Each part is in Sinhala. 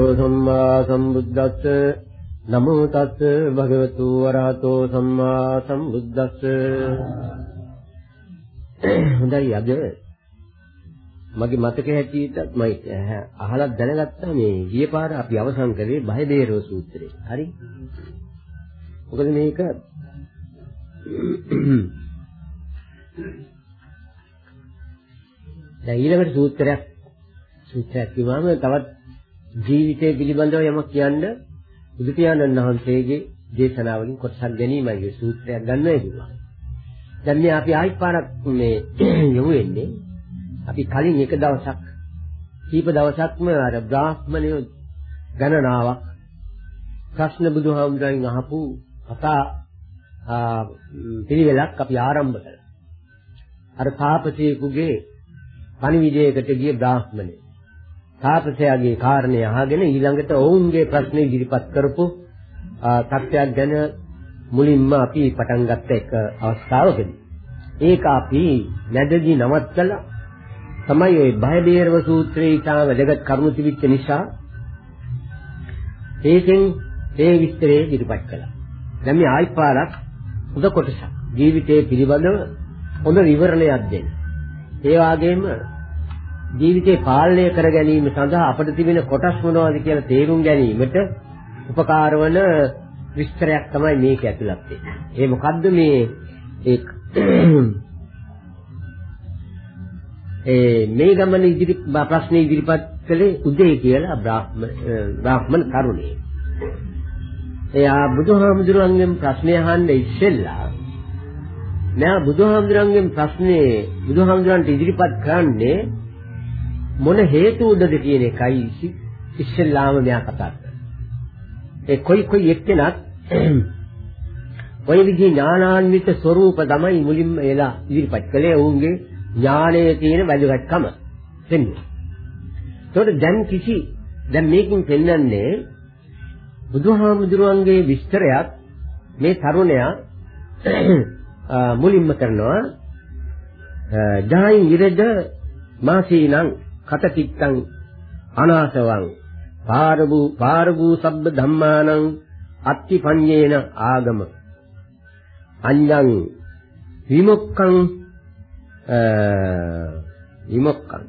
අරහතෝ සම්මා සම්බුද්දස්ස නමෝ තස්ස භගවතු අරහතෝ සම්මා සම්බුද්දස්ස හොඳයි අද මගේ මතක හැටියට මම අහලා දැනගත්තා මේ ගිය පාර අපි අවසන් කරේ බය බේරව සූත්‍රය. හරි? මොකද මේක දැන් ඊළඟට සූත්‍රයක් සූත්‍රයක් කිව්වම තවත් ජීවිතය පිළිබඳව යමක් කියන්න බුදු පියාණන් වහන්සේගේ දේශනාවලින් කොටසක් ගැනීමයි මේ සූත්‍රයක් ගන්නයි කිව්වා. දැන් මේ අපි ආයි පාරක් මේ යොමු වෙන්නේ අපි කලින් එක දවසක් කීප දවසක්ම අර බ්‍රාහ්මණය ගණනාවක් ප්‍රශ්න බුදුහාමුදුරන් අහපු කතා පිළිවෙලක් අපි ආරම්භ කළා. අර තාපසයෙකුගේ පණිවිඩයකට ගිය බ්‍රාහ්මණය. තාපසයාගේ කාරණේ අහගෙන ඊළඟට ඔවුන්ගේ ප්‍රශ්න ඉදිරිපත් කරපු තත්ත්වයක් ගැන මුලින්ම අපි පටන් ගත්ත එක අවස්ථාවකදී. ඒක අපි නැදදී නවත්තලා තමයි ওই බය බේරව සූත්‍රයේ ඉතාම වැදගත් කරුණු තිබිච්ච නිසා ඒකෙන් ඒ විස්තරය ඉදිරිපත් කළා. දැන් මේ ආයිපාරක් හොඳ කොටසක් ජීවිතයේ පිළිබඳව හොඳ විවරණයක් දෙන්න. ඒ වගේම ජීවිතේ පාලනය කර ගැනීම සඳහා අපිට තිබෙන කොටස් මොනවද කියලා තේරුම් ගැනීමට උපකාර වන විස්තරයක් තමයි මේක ඇතුළත් වෙන්නේ. ඒ මොකද්ද මේ ඒ ඒ මේ ගමන ඉදිරි ප්‍රශ්න ඉදිරිපත් කළේ උදේ කියලා බ්‍රාහ්මණ තරුණේ. එයා බුදුහාමුදුරන්ගෙන් ප්‍රශ්නය අහන්න ඉස්සෙල්ලා මෙයා බුදුහාමුදුරන්ගෙන් ප්‍රශ්නේ බුදුහාමුදුරන්ට ඉදිරිපත් කරන්නේ මොන හේතු උඩද කියන එකයි ඉස්සෙල්ලාම මෙයා කතා කරන්නේ. ඒ කොයි කොයි එක්කෙනත් ඔය විදිහේ ඥානාන්විත ස්වરૂප තමයි මුලින්ම එලා ඉදිරිපත් කළේ ඔවුන්ගේ ඥානයේ තියෙන වැදගත්කම දෙන්නේ. ඒකට දැන් කිසි දැන් මේකෙන් පෙන්වන්නේ බුදුහාමුදුරුවන්ගේ විස්තරයක් මේ තරුණයා මුලින්ම කරනවා ජායින් විරද මාසීනං කතකිත්තං අනාසවං පාරබු පාරබු සබ්බ ධම්මානං අත්තිපඤ්ඤේන ආගම. අඤ්ඤං විමුක්ඛං විමුක්ඛං.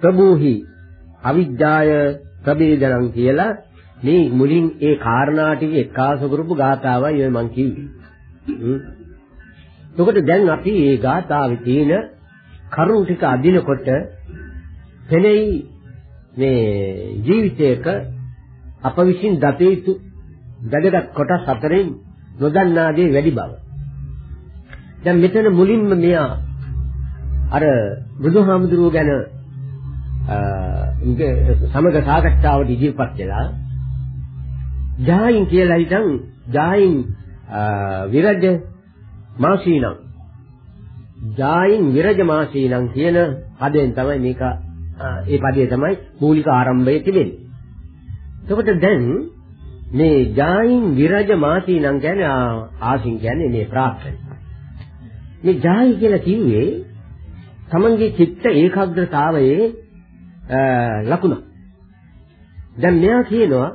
ප්‍රභූහි අවිජ්ජාය ප්‍රබේදනං කියලා මේ මුලින් ඒ කාරණා ටික එක්කාසු කරපු ගාතාවයි ඔය මං කිව්වේ. එතකොට දැන් අපි මේ ගාතාවේ තියෙන කරුණු ටික අදිනකොට පෙනෙයි මේ ජීවිතයක අප විසින් දත යුතු වැදගත් කොටස් අතරින් නොදන්නා දේ වැඩි බව. දැන් මෙතන මුලින්ම මෙයා අර බුදුහාමුදුරුව ගැන සමග සාකච්ඡාවට ඉදිරිපත් වෙලා ජායින් කියලා හිතන් ජායින් විරජ මාසීනම් ජායින් විරජ මාසීනම් කියන පදයෙන් තමයි මේක ඒ පදයේ තමයි මූලික ආරම්භය තිබෙන්නේ. එතකොට දැන් මේ ජායින් විරජ මාසීනම් කියන්නේ ආසින් කියන්නේ මේ ප්‍රාර්ථන. මේ ජායි කියලා කිව්වේ තමන්ගේ චිත්ත ඒකාග්‍රතාවයේ ලකුණ. දැන් මෙයා කියනවා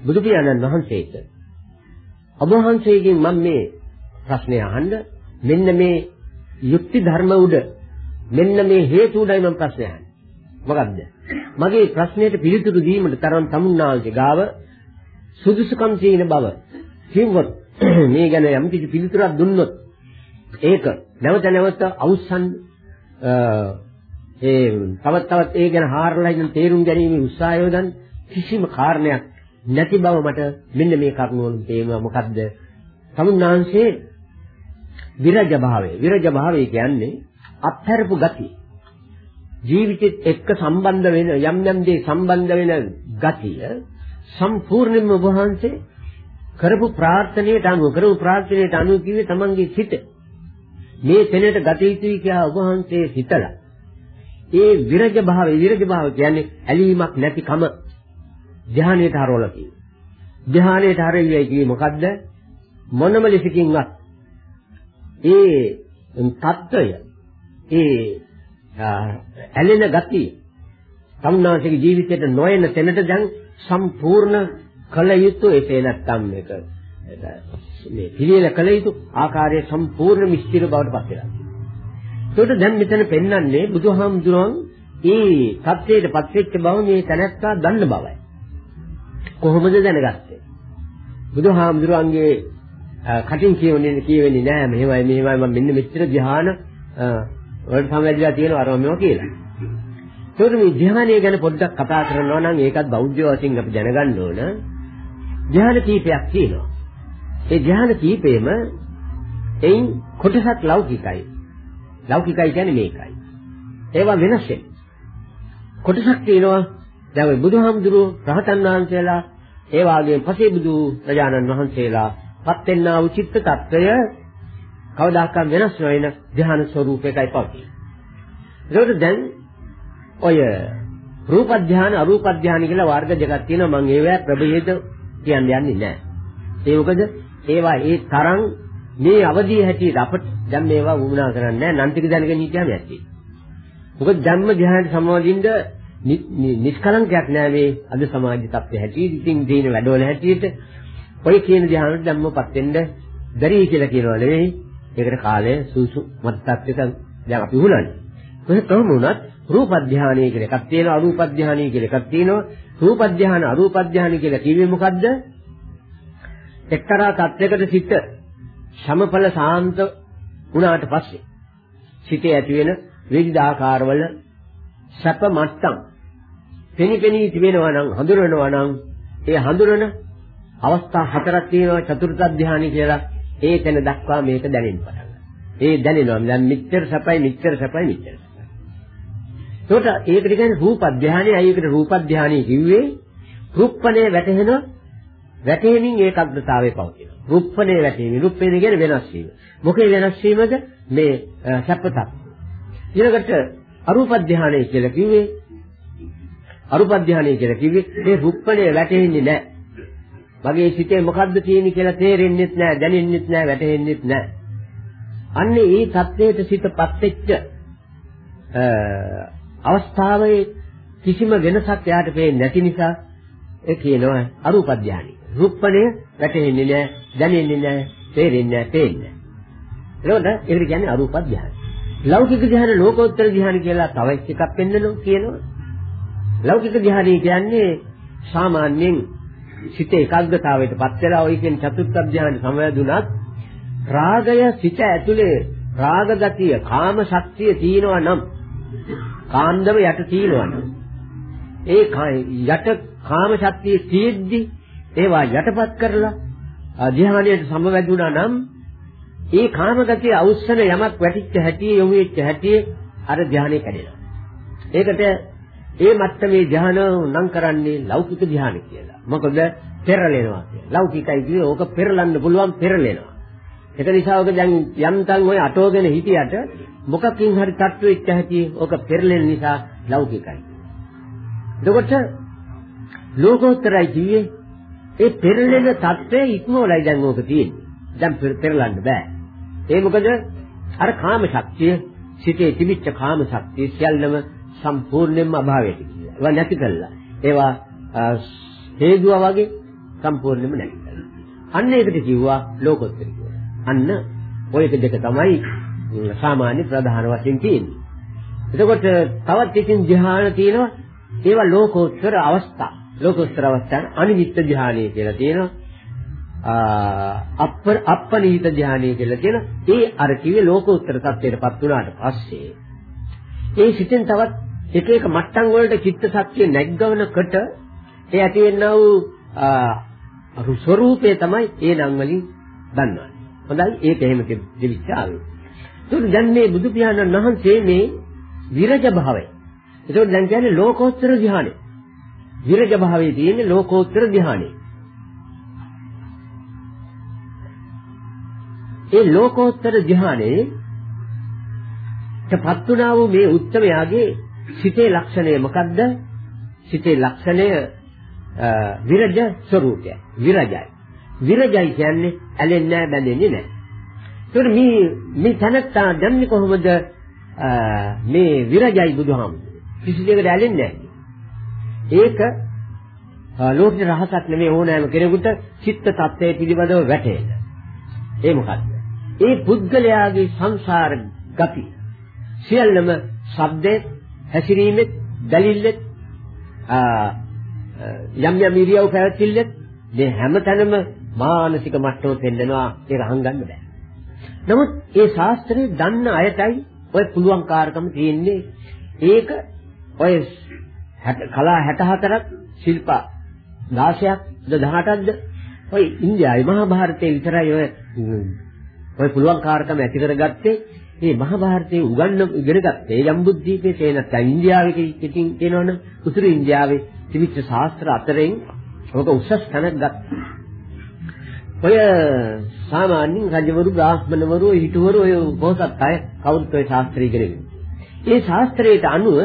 බුදු පියාණන් වහන්සේට ඔබ වහන්සේගෙන් මම මේ ප්‍රශ්නය අහන්න මෙන්න මේ යුක්ති ධර්ම උඩ මෙන්න මේ හේතු උඩයි මම ප්‍රශ්නය අහන්නේ. මොකද්ද? මගේ ප්‍රශ්නයට පිළිතුරු දීමට තරම් තමුන්නාල්ගේ ගාව සුදුසුකම් තියෙන බව කිව්වොත් මේ ගැන යම් කිසි පිළිතුරක් දුන්නොත් ඒක නැවත නැවත අවුස්සන් ඒ තවත් තවත් ඒ ගැන හාරලා ඉන්න තේරුම් ගැනීම උත්සාහය යොදන් කිසිම කාරණයක් නැති බව මට මෙන්න මේ කරුණ වලින් තේරෙනවා මොකද්ද? සමුන්නාංශේ විරජ භාවය. විරජ භාවය කියන්නේ අත්හැරපු ගතිය. ජීවිතෙත් එක්ක සම්බන්ධ වෙන යම් යම් දේ සම්බන්ධ වෙන ගතිය සම්පූර්ණයෙන්ම ඔබ වහන්සේ කරපු ප්‍රාර්ථනාවට අනුව කරපු ප්‍රාර්ථනාවට අනුව කිව්වේ තමන්ගේ සිත. මේ තැනට ගත යුතුයි කියලා ඔබ වහන්සේ හිතලා ඒ විරජ භාවය විරජ භාව කියන්නේ ඇලීමක් නැතිකම ධානයට හරවලා කියනවා ධානයට හරවියයි කියේ මොකද්ද? මොනම ලෙසකින්වත් ඒ தত্ত্বය ඒ ඇලෙන ගතිය තමුන්නාන්සේගේ ජීවිතයට නොයන තැනට දැන් සම්පූර්ණ කළ යුතු එසේ නැත්තම් මේක මේ පිළියෙල කළ යුතු ආකාරයේ සම්පූර්ණ මිස්තිර බවට පත් වෙනවා. ඒකට දැන් මෙතන පෙන්වන්නේ බුදුහාමුදුරන් ඒ සත්‍යයට පත් වෙච්ච බව මේ තැනැත්තා දන්න බවයි. කොහොමද දැනගත්තේ? බුදුහාමුදුරන්ගේ කටින් කියවන්නේ කියවෙන්නේ නෑ මෙහෙමයි මෙහෙමයි මම මෙන්න මෙච්චර ධ්‍යාන වලට සමවැදිලා තියෙනවා අරම මේවා කියලා. ඒකට මේ ධ්‍යානය ගැන පොඩ්ඩක් කතා කරනවා නම් ඒකත් බෞද්ධ වශයෙන් අපි දැනගන්න ඕන. ධ්‍යාන කීපයක් තියෙනවා. ඒ ධ්‍යාන කීපෙම එයින් කොටසක් ලෞකිකයි. ලෞකිකයි කියන්නේ මේකයි. ඒවා වෙනස් කොටසක් තියෙනවා දැන් ඔය බුදුහාමුදුරුවෝ රහතන් වහන්සේලා ඒ වාගේ පසේබුදු ප්‍රජානන් වහන්සේලා පත් වෙන්නා වූ චිත්ත tattය කවදාකවත් වෙනස් නොවන ධ්‍යාන ස්වરૂපයකයි පවතින්නේ. ඒකට දැන් ඔය රූප ධ්‍යාන අරූප ධ්‍යාන කියලා වර්ග දෙකක් තියෙනවා මම ඒවැ ප්‍රභේද කියන්නේ යන්නේ නැහැ. ඒ මොකද ඒවා ඒ තරම් මේ අවදිය හැටියට අපිට දැන් මේවා වුණා කරන්නේ නැහැ නම් ටික දැනගෙන හිටියාම ඇති. මොකද ධම්ම ධ්‍යාන සමාධින්ද නිෂ්කලංකයක් නෑ මේ අද සමාජ තත්ත්වය හැටියට ඉතින් දින වැඩවල හැටියට ඔය කියන ධ්‍යානෙට ධම්මපත් වෙන්න බැරි කියලා කියනවා නෙවෙයි. ඒකට කාලය සූසු මත් තත්ත්වයක දැන් අපි හුලන්නේ. කොහේ කොහොම වුණත් රූප ධානය කියලා එකක් තියෙනවා අරූප ධානය කියලා එකක් තියෙනවා. රූප ධාන අරූප ධානය කියලා කිව්වේ මොකද්ද? එක්තරා තත්යකට සිට සමඵල සාන්ත වුණාට පස්සේ සිතේ ඇති වෙන විවිධ ආකාරවල සැප මට්ටම් පෙනිපෙනී තිබෙනවා නම් හඳුනනවා නම් ඒ හඳුනන අවස්ථා හතරක් තියෙනවා. චතුර්ථ ධානය කියලා ඒ තැන දක්වා මේක දැනෙන්න පටන් ඒ දැනෙනවා දැන් මිච්ඡර සැපයි මිච්ඡර සැපයි මිච්ඡර ඒකට ඒකට කියන්නේ රූප ධානයයි ඒකට රූප ධානය කිව්වේ රුප්පණය වැටෙන වැටෙමින් ඒකග්‍රතාවයේ පවතින. රුප්පණය වැටෙමින් රුප්පණය කියන්නේ වෙනස් වීම. මොකේ වෙනස් වීමද මේ සැපතක්. ඊළඟට අරූප ධානය කියලා කිව්වේ අරූප ධානය කියලා කිව්වේ මේ රුප්පණය වැටෙන්නේ නැහැ. මගේ සිතේ මොකද්ද තියෙන්නේ කියලා තේරෙන්නෙත් නැහැ, දැනෙන්නෙත් නැහැ, වැටහෙන්නෙත් නැහැ. අන්නේ ඒ தත්ත්වයට සිතපත් වෙච්ච අවස්ථාවේ කිසිම වෙනසක් එයාට පේන්නේ නැති නිසා ඒ කියනවා අරූප ධානය. රූපණය වැටෙන්නේ නැහැ, දැනෙන්නේ නැහැ, තේරෙන්නේ නැහැ, පේන්නේ නැහැ. ඒකට ඒකට කියන්නේ අරූප ධානය. ලෞකික ධානය ලෝකෝත්තර ධානය කියලා තව එකක් පෙන්නනවා කියනවා. ලෞකික ධානය කියන්නේ සාමාන්‍යයෙන් සිත ඒකාග්‍රතාවයට පත් වෙලා ඔය කියන චතුත්ථ ධානය සමවැදුනත් රාගය සිත ඇතුලේ රාග ගතිය, කාම ශක්තිය තියෙනවා නම් කාන්දම යට තියෙනවනේ. ඒ යට කාම ශක්තිය තියෙද්දි ඒවා යටපත් කරලා ධ්‍යානයට සමවැදුණා නම් ඒ කාම ගතිය අවුස්සන යමක් වැටිච්ච හැටි යොමු වෙච්ච හැටි අර ධ්‍යානෙ කැඩෙනවා. ඒකට ඒ මට්ටමේ ධ්‍යාන නම් කරන්නේ ලෞකික ධ්‍යාන කියලා. මොකද පෙරලෙනවා කියලා. ලෞකිකයි කියන්නේ ඕක පෙරලන්න පුළුවන් පෙරලෙනවා. ඒක නිසා ඔක දැන් යම්තන් ඔය අටෝගෙන හිටියට මොකකින් හරි තට්ටු වෙච්ච හැටි ඕක පෙරලෙන නිසා ලෞකිකයි. එතකොට ලෝකෝත්තරයි කියේ ඒ පෙරලෙන தත්ත්වය ඉක්මවලයි දැන් ඕක තියෙන්නේ. දැන් පෙරලන්න බෑ. ඒ මොකද අර කාම ශක්තිය සිටේ තිබිච්ච කාම ශක්තිය සියල්ලම සම්පූර්ණයෙන්ම අභාවයට ගියා. ඒවා නැති කළා. ඒවා හේතුව වගේ සම්පූර්ණයෙන්ම නැති කළා. අන්න ඒකට කිව්වා ලෝකෝත්තර කියලා. අන්න ඔය දෙක තමයි සාමාන්‍ය ප්‍රධාන වශයෙන් තියෙන්නේ. එතකොට තවත් ඉතින් ධ්‍යාන තියෙනවා ඒවා ලෝකෝත්තර අවස්ථා. ලෝකෝත්තර අවස්ථාන අනිමිත්ත ධ්‍යානය කියලා තියෙනවා. අප්ප අප්පනිහිත ධ්‍යානය කියලා කියන ඒ අර කිව්වේ ලෝකෝත්තර තත්ත්වයටපත් වුණාට පස්සේ ඒ සිතෙන් තවත් එක එක මට්ටම් වලට චිත්ත ශක්තිය නැග්ගවනකොට ඒ ඇති වෙනා වූ ස්වરૂපය තමයි ඒ නම් වලින් දන්වන්නේ. හොඳයි ඒක එහෙම දෙවිච්ච ආවේ. ඒක දැන් මේ බුදු පියාණන් වහන්සේ මේ විරජ භාවය. ඒක දැන් කියන්නේ ලෝකෝත්තර ධ්‍යානෙ. විරජ භාවයේ තියෙන්නේ ලෝකෝත්තර ධ්‍යානෙ. ඒ ලෝකෝත්තර ධ්‍යානෙ තපත් වුණා වූ මේ උත්තමයාගේ සිතේ ලක්ෂණය මොකද්ද? සිතේ ලක්ෂණය විරජ ස්වરૂපය. විරජයි. විරජයි කියන්නේ ඇලෙන්නේ නැහැ බැඳෙන්නේ නැහැ. ඒකට මේ මේ තනත්තා දන්නේ කොහොමද මේ විරජයි බුදුහාමුදුරුවෝ කිසි දෙයකට ඇලෙන්නේ නැහැ. ඒක ලෝකේ රහසක් නෙමෙයි ඕනෑම කෙනෙකුට චිත්ත tattve පිළිබඳව වැටහෙන. ඒ මොකද්ද? ඒ පුද්ගලයාගේ සංසාර ගති සියල්ලම ශබ්දේ හැසිරීමෙත් දලිල්ලෙත් යම් යම් ඉරියව් පැවැත්තිල්ලෙත් මේ හැමතැනම මානසික මට්ටම පෙන්නනවා ඒක අහංගන්න බෑ. නමුත් ඒ ශාස්ත්‍රයේ දන්න අයටයි ඔය පුළුවන් කාර්කම තියෙන්නේ ඒක ඔය කලා 64ක් ශිල්ප 16ක් 18ක්ද ඔය ඉන්දියාවේ මහා භාරතයේ විතරයි ඔය ඔය පුළුවන් කාර්කම ඇති කරගත්තේ මේ මහා භාරතයේ උගන්න ඉගෙන ගත්තේ යම්බුද්දීපේ තේ නැත්නම් ඉන්දියාවේ කිටින් කියනවනම් උතුරු ඉන්දියාවේ තිබිච්ච ශාස්ත්‍ර අතරින් ඔක උසස් තැනක් ගත්තා. ඔය සාමාන්‍යයෙන් රජවරු බ්‍රාහ්මණවරු හිටවරු ඔය පොහොසත් අය කවුරුත් ඔය ශාස්ත්‍රය ඉගෙන ඒ ශාස්ත්‍රයට අනුව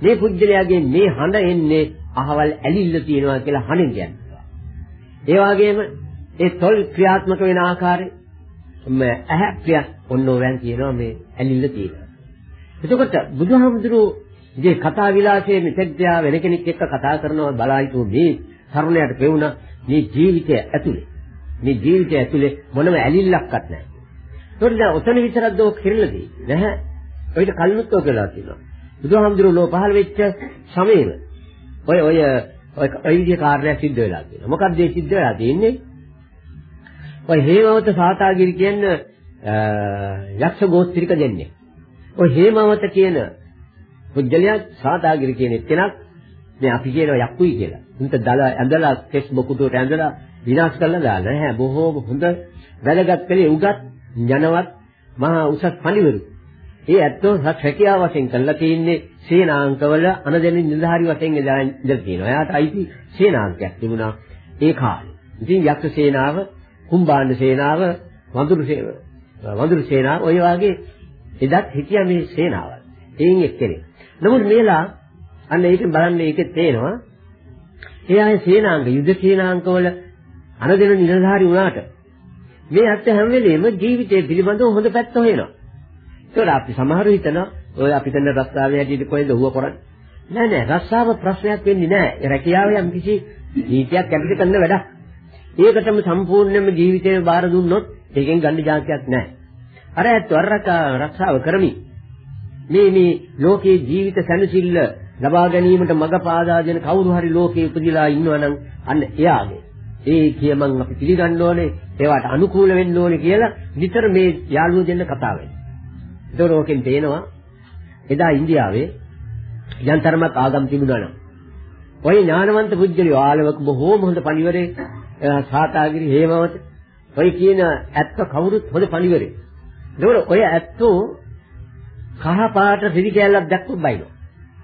මේ පුජ්‍යලයාගේ මේ හඬ එන්නේ අහවල් ඇලිල්ල තියෙනවා කියලා හඬෙන් කියනවා. ඒ වගේම ඒ තොල් ක්‍රියාත්මක වෙන ආකාරය ඇහැ ක්‍රියා ඔන්නෝයන් කියනවා මේ ඇලිල්ල තියෙනවා. එතකොට බුදුහාමුදුරුවෝ කතා විලාසයේ මෙතෙක්දා වෙන කෙනෙක් එක්ක කතා කරනවා බලා හිටු මේ තරුණයාට පෙවුණා මේ ජීවිතය ඇතුලේ මේ ජීවිතය ඇතුලේ මොනම ඇලිල්ලක්වත් නැහැ. ඒකට දැන් ඔතන විතරක් දෝ කිරලදී නැහැ. ඔයිට කල්නුත් ඔය කියලා තියෙනවා. බුදුහාමුදුරුවෝ ලෝ පහළ වෙච්ච සමයේම ඔය ඔය ඔය ඔය විදිහේ කාර්යයක් සිද්ධ වෙලා තියෙනවා. මොකක්ද ඒ සිද්ධ වෙලා තියෙන්නේ? ඔය හේමවත සාතාගිරි කියන යක්ෂ ගෝත්‍රික දෙන්නේ. ඔය හේමවත කියන පුජ්‍යලයා සාතාගිරි කියන එක්කෙනක් මේ අපි කියනවා යක්කුයි කියලා. උන්ට දල ඇඳලා කෙස් බොකුටුවට ඇඳලා විනාශ කරලා දාලා නැහැ. බොහෝම හොඳ වැදගත් කලේ උගත් ජනවත් මහා උසස් පඬිවරු. ඒ ඇත්තෝ රැකියාව වශයෙන් කරලා තියෙන්නේ සේනාංකවල අනදෙන නිලධාරි වශයෙන් ඉඳලා තියෙනවා. එයාට අයිති සේනාංකයක් තිබුණා ඒ කාලේ. ඉතින් යක්ෂ සේනාව, කුම්භාණ්ඩ සේනාව, වඳුරු සේනාව, වඳුරු සේනාව ඔය වගේ එදත් හිටියා මේ සේනාවල්. එයින් එක්කෙනෙක්. නමුත් මේලා අන්න ඒකෙන් බලන්න ඒකේ තේනවා ඒ අය සේනාංග යුද සේනාංගවල අනදෙන නිලධාරි වුණාට මේ ඇත්ත හැම වෙලෙම ජීවිතය පිළිබඳව හොඳ පැත්ත හොයනවා. ඒකට අපි සමහරව හිතනවා ඔය අපි කරන රස්සාවේ හැටියට කොහෙද හුව කරන්නේ? නෑ නෑ රස්සාව ප්‍රශ්නයක් වෙන්නේ නෑ. රැකියාව යම් කිසි නීතියක් යටතේ කරන වැඩක්. ඒකටම සම්පූර්ණයෙන්ම ජීවිතේ බාර දුන්නොත් ඒකෙන් ගන්න જાතියක් නෑ. අර ඇත්ත රක්ෂාව කරමි. මේ මේ ලෝකේ ජීවිත සැනසෙල්ල ලබා ගැනීමට මඟ පාදා දෙන කවුරු හරි ලෝකේ උපදිලා ඉන්නවනම් අන්න එයාගේ ඒ කියමන් අපි පිළිගන්න ඕනේ ඒවට අනුකූල වෙන්න ඕනේ කියලා විතර මේ යාළුවෝ දෙන්න කතා වෙනවා. ඒතකොට ඕකෙන් තේනවා එදා ඉන්දියාවේ යන්තරමක් ආගම් තිබුණා නම් ඔය ඥානවන්ත පුජ්‍යලිය ආලවක බොහෝම හොඳ පණිවරේ සාතාගිරි හේමවත ඔය කියන ඇත්ත කවුරුත් හොඳ පණිවරේ. ඒතකොට ඔය ඇත්තෝ කහ පාට සිරි කැලක් දැක්කොත් බයිනවා.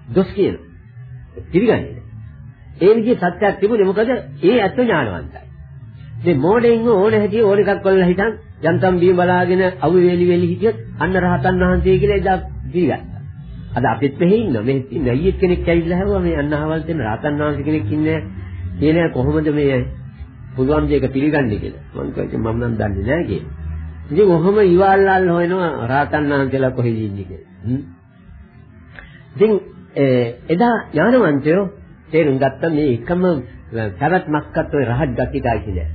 දොස් කියනවා. පිළිගන්නේ. ඒ විදිහේ සත්‍යයක් තිබුණේ මොකද? ඒ ඇත්ත ඥානවන්තයි. මේ මෝඩෙන් ඕන හැටි ඕන එකක් කරලා හිටන් යන්තම් බිම බලාගෙන අවු වේලි වේලි හිටියොත් අන්න රහතන් වහන්සේ කියලා එදා පිළිගත්තා. අද අපිත් මෙහි ඉන්න මේ ඉන්න අයියෙක් කෙනෙක් ඇවිල්ලා හැවුවා මේ අන්නහවල් දෙන රහතන් වහන්සේ කෙනෙක් ඉන්නේ කියන කොහොමද මේ පුළුවන් දෙයක පිළිගන්නේ කියලා. මම කිව්වා මම නම් දන්නේ නැහැ කියලා. ඉතින් ඔහොම ඉවල්ලාල් හොයනවා රහතන් වහන්සේලා කොහෙද ඉන්නේ කියලා. ඉතින් එදා ඥානවන්තයෝ තේරුම් ගත්ත මේ එකම පැවැත්මක්වත් ඔය රහත් ගතියයි කියලා.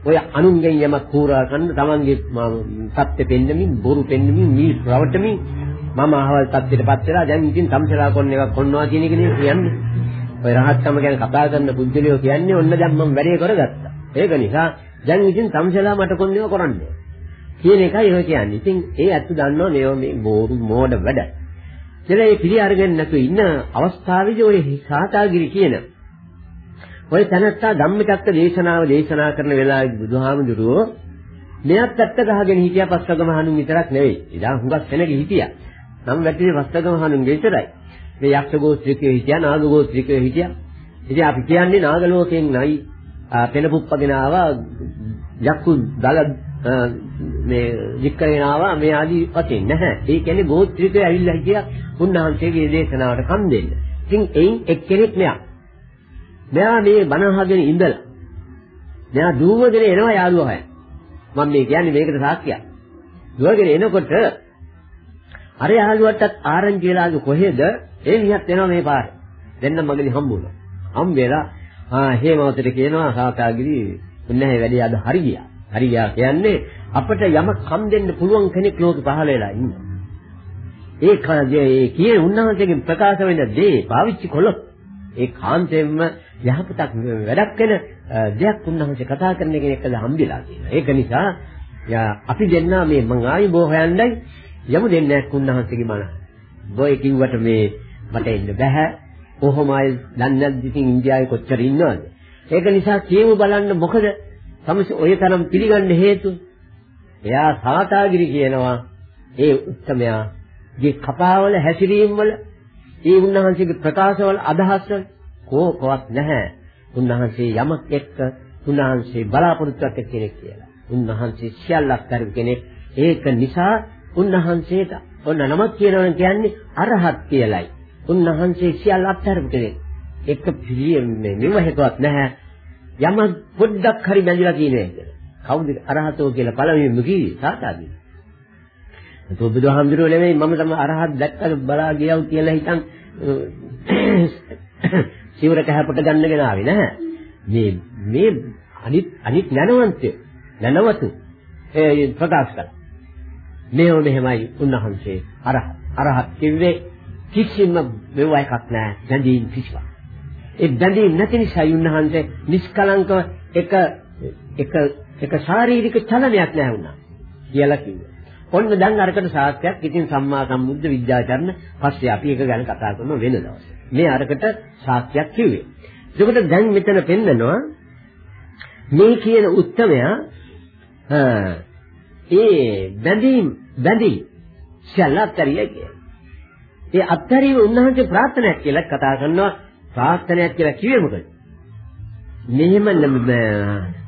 ඔය අනුන්ගෙන් යමක් කූරා ගන්න තමන්ගේ සත්‍ය පෙන්නමින් බොරු පෙන්නමින් මී රවටමින් මම අහවල් තත්ත්වයටපත් වෙලා දැන් ඉතින් සම්සලා කොන්න එකක් කොන්නවා කියන එක නේ කියන්නේ. ඔය රහත්කම ගැන කතා කරන බුද්ධලියෝ කියන්නේ ඔන්න දැන් මම වැඩේ කරගත්තා. ඒක නිසා දැන් ඉතින් සම්සලා මට කොන්නේව කරන්නේ. කියන එකයි ඔය කියන්නේ. ඉතින් ඒ ඇත්ත දන්නව නේ මේ බෝරු මෝඩ වැඩ. කියලා ඒ පිළි අරගෙන නැතුව ඉන්න අවස්ථාවේදී ඔය සාතාගිරි කියන ඔය තනත්තා ධම්මචක්ක දේශනාව දේශනා කරන වෙලාවේ බුදුහාමුදුරුවෝ මෙයත් ඇත්ත ගහගෙන හිටියා පස්වගම හනුන් විතරක් නෙවෙයි. ඉතින් හුඟක් සෙනග හිටියා. නම් වැටියේ පස්වගම හනුන්ගේ විතරයි. මේ යක්ෂ ගෝත්‍රිකයෝ හිටියා නාග ගෝත්‍රිකයෝ හිටියා. ඉතින් අපි කියන්නේ නාග ලෝකයෙන් නයි පෙන පුප්පගෙන ආවා යක්කු දල මේ වික්කරේන ආවා මේ ආදී වශයෙන් නැහැ. ඒ කියන්නේ ගෝත්‍රිකයෝ ඇවිල්ලා හිටියා උන්වහන්සේගේ දේශනාවට කන් දෙන්න. ඉතින් එයින් එක්කෙනෙක් මෙයා. මෙයා මේ බණ අහගෙන ඉඳලා මෙයා දුවගෙන එනවා යාළුවා හය. මම මේ කියන්නේ මේකට සාක්ෂියක්. දුවගෙන එනකොට අර යාළුවටත් ආරංචි වෙලාගේ කොහෙද ඒ මිනිහත් එනවා මේ පාරේ. දෙන්න මගදී හම්බුණා. හම් වෙලා ආ හේමවතට කියනවා සාතාගිරි උන්නේ වැඩි අද හරි ගියා. හරි ගියා කියන්නේ අපිට යම කම් දෙන්න පුළුවන් කෙනෙක් ලෝකෙ පහළ වෙලා ඉන්නවා. ඒ ඒ කියන උන්වහන්සේගෙන් ප්‍රකාශ වෙන දේ පාවිච්චි කළොත් ඒ කාන්තෙන්ම යහපතක් වැඩක් වෙන දෙයක් උන්වහන්සේ කතා කරන කෙනෙක්ද හම්බෙලා තියෙනවා. ඒක නිසා අපි දෙන්නා මේ මං ආයි බෝ හොයන්නයි යමු දෙන්නක් උන්වහන්සේගේ මන. බොයි කිව්වට මේ මට එන්න බෑ. කොහොම අය දන්නේ නැද්ද ඉතින් ඉන්දියාවේ කොච්චර ඉන්නවද? ඒක නිසා කියමු බලන්න මොකද සමස ඔය තරම් පිළිගන්න හේතුව. එයා සාතාගිරි කියනවා ඒ උත්තමයාගේ කතාවල හැසිරීම වල ඒ උන්වහන්සේගේ ප්‍රකාශවල අදහස් කෝකවත් නැහැ. උන්වහන්සේ යමක් එක්ක උන්වහන්සේ බලාපොරොත්තුවක් කෙනෙක් කියලා. උන්වහන්සේ සියල්ලක් කරු කෙනෙක්. ඒක නිසා උන්වහන්සේට ඔන්න නමක් කියනවා කියන්නේ අරහත් කියලයි. උන්වහන්සේ සියල්ල අත්හැරපු කෙනෙක්. එක පිළියෙන්නේ මෙව හේතුවක් නැහැ. යම පොඩ්ඩක් හරි බැඳිලා කියන්නේ කියලා. කවුද අරහතෝ කියලා පළවෙනිම කිව්වේ සාතාදී. ඒක බුදුහාමුදුරුවෝ නෙමෙයි මම තමයි අරහත් දැක්කද බලා ගියව කියලා හිතන් සිවුර කහපට ගන්නගෙන ආවේ නැහැ. මේ මේ අනිත් අනිත් නැනවන්තය නැනවතු ඒ ප්‍රකාශ කළා. මේව මෙහෙමයි උන්වහන්සේ අරහත් අරහත් කිව්වේ කිසිම මෙව එකක් නැහැ බැඳීම් කිසිවක්. ඒ බැඳීම් නැති නිසා උන්වහන්සේ නිෂ්කලංකව එක එක එක ශාරීරික චලනයක් නැහැ වුණා කියලා කිව්වා. ඔන්න දැන් අරකට සාක්ෂයක් ඉතින් සම්මා සම්බුද්ධ විද්‍යාචරණ පස්සේ අපි ඒක ගැන කතා කරන වෙන දවසේ. මේ අරකට සාක්ෂයක් කිව්වේ. එතකොට දැන් මෙතන පෙන්නනවා මේ කියන උත්තරයා ඒ බැඳීම් බැඳී සැලත්තරිය කියලා. ඒ අත්තරීම උන්වහන්සේ ප්‍රාර්ථනාවක් කියලා කතා කරනවා ප්‍රාර්ථනාවක් කියලා කිව්වේ මොකද? මෙහෙම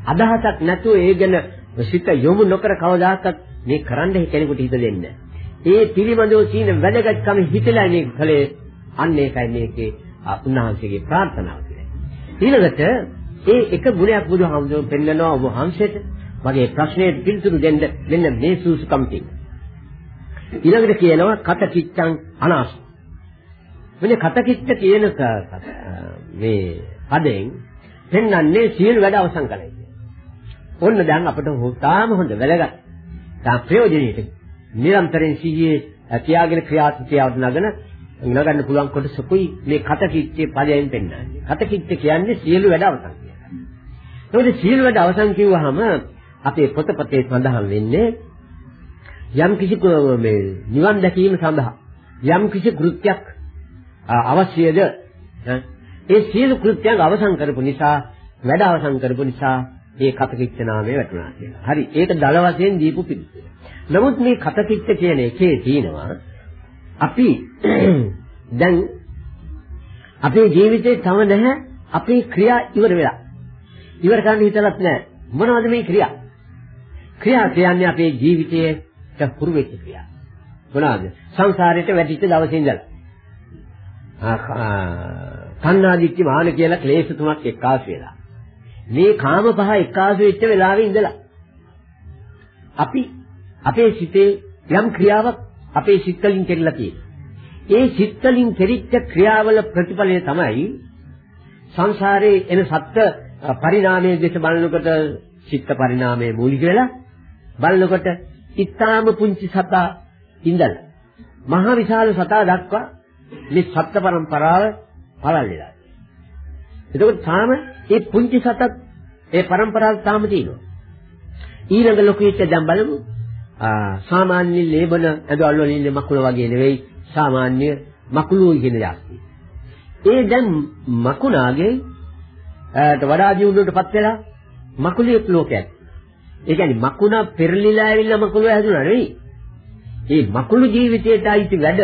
අදහසක් නැතුව ඒ ගැන සිත යොමු නොකර කවදාකවත් මේ කරන්න කෙනෙකුට හිත දෙන්නේ ඒ පිළිබඳව තියෙන වැදගත්කම හිතලා මේ කලේ අන්න ඒකයි මේකේ උන්වහන්සේගේ ප්‍රාර්ථනාව කියන්නේ. ඊළඟට ඒ එක ගුණයක් බුදුහාමුදුරුවෝ පෙන්නනවා ඔබ වහන්සේට මගේ ප්‍රශ්නයට පිළිතුරු දෙන්න මෙන්න මේ සූසුකම් තියෙනවා. ඊළඟට කියනවා කතකිච්ඡං අනාස. මෙන්න කතකිච්ඡ කියන මේ පදයෙන් පෙන්වන්නේ සියලු වැඩ අවසන් කළේ. ඔන්න දැන් අපිට තාම හොඳ වැදගත්. තා ප්‍රයෝජනෙට නිරන්තරයෙන් සිහියේ තියාගෙන ක්‍රියාත්මකව නගන නගන්න පුළුවන් කොටසකුයි මේ කතකිච්චේ පදයෙන් පෙන්වන්නේ. කතකිච්ච කියන්නේ සියලු වැඩ අවසන් කියලා. ඒකද සියලු වැඩ අවසන් කිව්වහම අපේ පොතපතේ සඳහන් වෙන්නේ යම් කිසි මේ නිවන් දැකීම සඳහා යම් කිසි කෘත්‍යයක් අවශ්‍යද ඒ සියලු කෘත්‍යයන් අවසන් කරපු නිසා වැඩ අවසන් කරපු නිසා ඒ කතකිච්ච නාමය වැටුණා කියලා. හරි ඒක දල වශයෙන් දීපු පිළිතුර. නමුත් මේ කතකිච්ච කියන එකේ තියෙනවා අපි දැන් අපේ ජීවිතේ තව නැහැ අපේ ක්‍රියා ඉවර වෙලා. ඉවර කරන්න හිතලත් නැහැ. මොනවද මේ ක්‍රියා? ක්‍රියා කියන්නේ අපේ ජීවිතයේ හුරු වෙච්ච ක්‍රියා. මොනවාද? සංසාරයට වැටිච්ච දවසේ ඉඳලා. කන්නාදිච්ච මාන කියලා ක්ලේශ තුනක් එක්කාසු වෙලා. මේ කාම පහ එක්කාසු වෙච්ච වෙලාවේ ඉඳලා අපි අපේ සිතේ යම් ක්‍රියාවක් අපේ සිත් වලින් කෙරලා තියෙනවා. ඒ සිත් වලින් කෙරිච්ච ක්‍රියාවල ප්‍රතිඵලය තමයි සංසාරේ එන සත්‍ය පරිණාමයේ දෙස බලනකොට චිත්ත පරිණාමයේ මූලික වෙලා බලනකොට ඉස්හාම පුංචි සතා ඉඳලා මහ විශාල සතා දක්වා මේ සත්ත්ව પરම්පරාව පළල්ලා. එතකොට තාම ඒ පුංචි සතත් ඒ પરම්පරාව තාම තියෙනවා. ඊළඟ ලොකීට දැන් බලමු සාමාන්‍ය ලේබන ඇදවල වලින් මකුළු වගේ නෙවෙයි සාමාන්‍ය මකුළු කියන යාස්ති. ඒ දැන් මකුණාගේ වඩා දියුණුවටපත් වෙලා මකුලියක් ලෝකයක් ඒ කියන්නේ මකුණ පෙරලිලා ඇවිල්ලා මකුළු හැදුනා නෙවෙයි. ඒ මකුළු ජීවිතයට අයිති වැඩ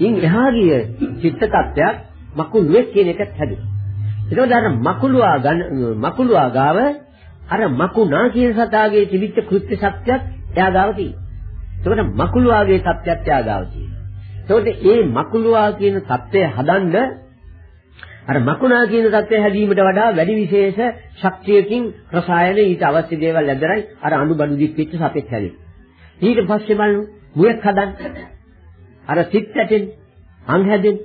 ඉන් එහා ගිය චිත්ත tattයක් මකුළුවෙක් කියන එකත් හැදුනා. ඒකෝද අර මකුළුවා ගන්න මකුළුවා ගාව අර මකුණා කියන සතාගේ තිබිච්ච කෘත්‍ය සත්‍යයක් එයා ගාව තියෙනවා. ඒකට මකුළුවාගේ සත්‍යයක් එයා ගාව තියෙනවා. ඒකට ඒ මකුළුවා කියන සත්‍යය හදන්න අර මකුණා කියන தත්ත්වය හැදීමට වඩා වැඩි විශේෂ ශක්තියකින් රසායන ඊට අවශ්‍ය දේවල් ලැබරයි අර අණුබණු දික් වෙච්ච සතෙක් හැදෙන්නේ. ඊට පස්සේ බලමු මුයක් හදන්න. අර සිත් ඇටෙන් අං හැදෙන්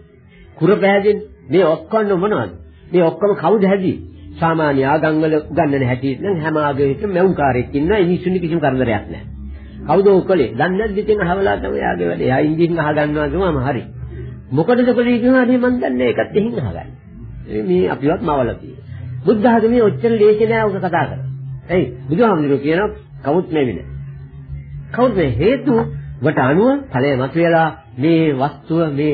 කුර පෑදෙන් මේ ඔක්කොම මොනවද? මේ ඔක්කොම කවුද හැදී? සාමාන්‍ය ආගම් වල උගන්වන හැටි නම් හැම ආගමකම මෙවුන්කාරයෙක් ඉන්නවා. ඒ මිනිස්සුන්ට කිසිම කරදරයක් නැහැ. කවුද ඔකලේ? දන්නේ නැද්ද ඉතින් අහවලා තමයි යාගේ වැඩේ. යා ඉන්දියෙන් අහගන්නවා ගමම හරි. මොකටද කොලේ කියනවා නේ මන් දන්නේ ඒකත් එහෙන් අහගන්න. මේ අපිවත් මවලා තියෙනවා. බුද්ධ ආගමේ ඔච්චර ලේසි නෑ ඔක කතා කරලා. එයි බුදුහාමුදුරුවෝ කියනවා කවුත් නෙවෙයි. කවුද මේ හේතු වට අනුව ඵලය මතුවලා මේ වස්තුව මේ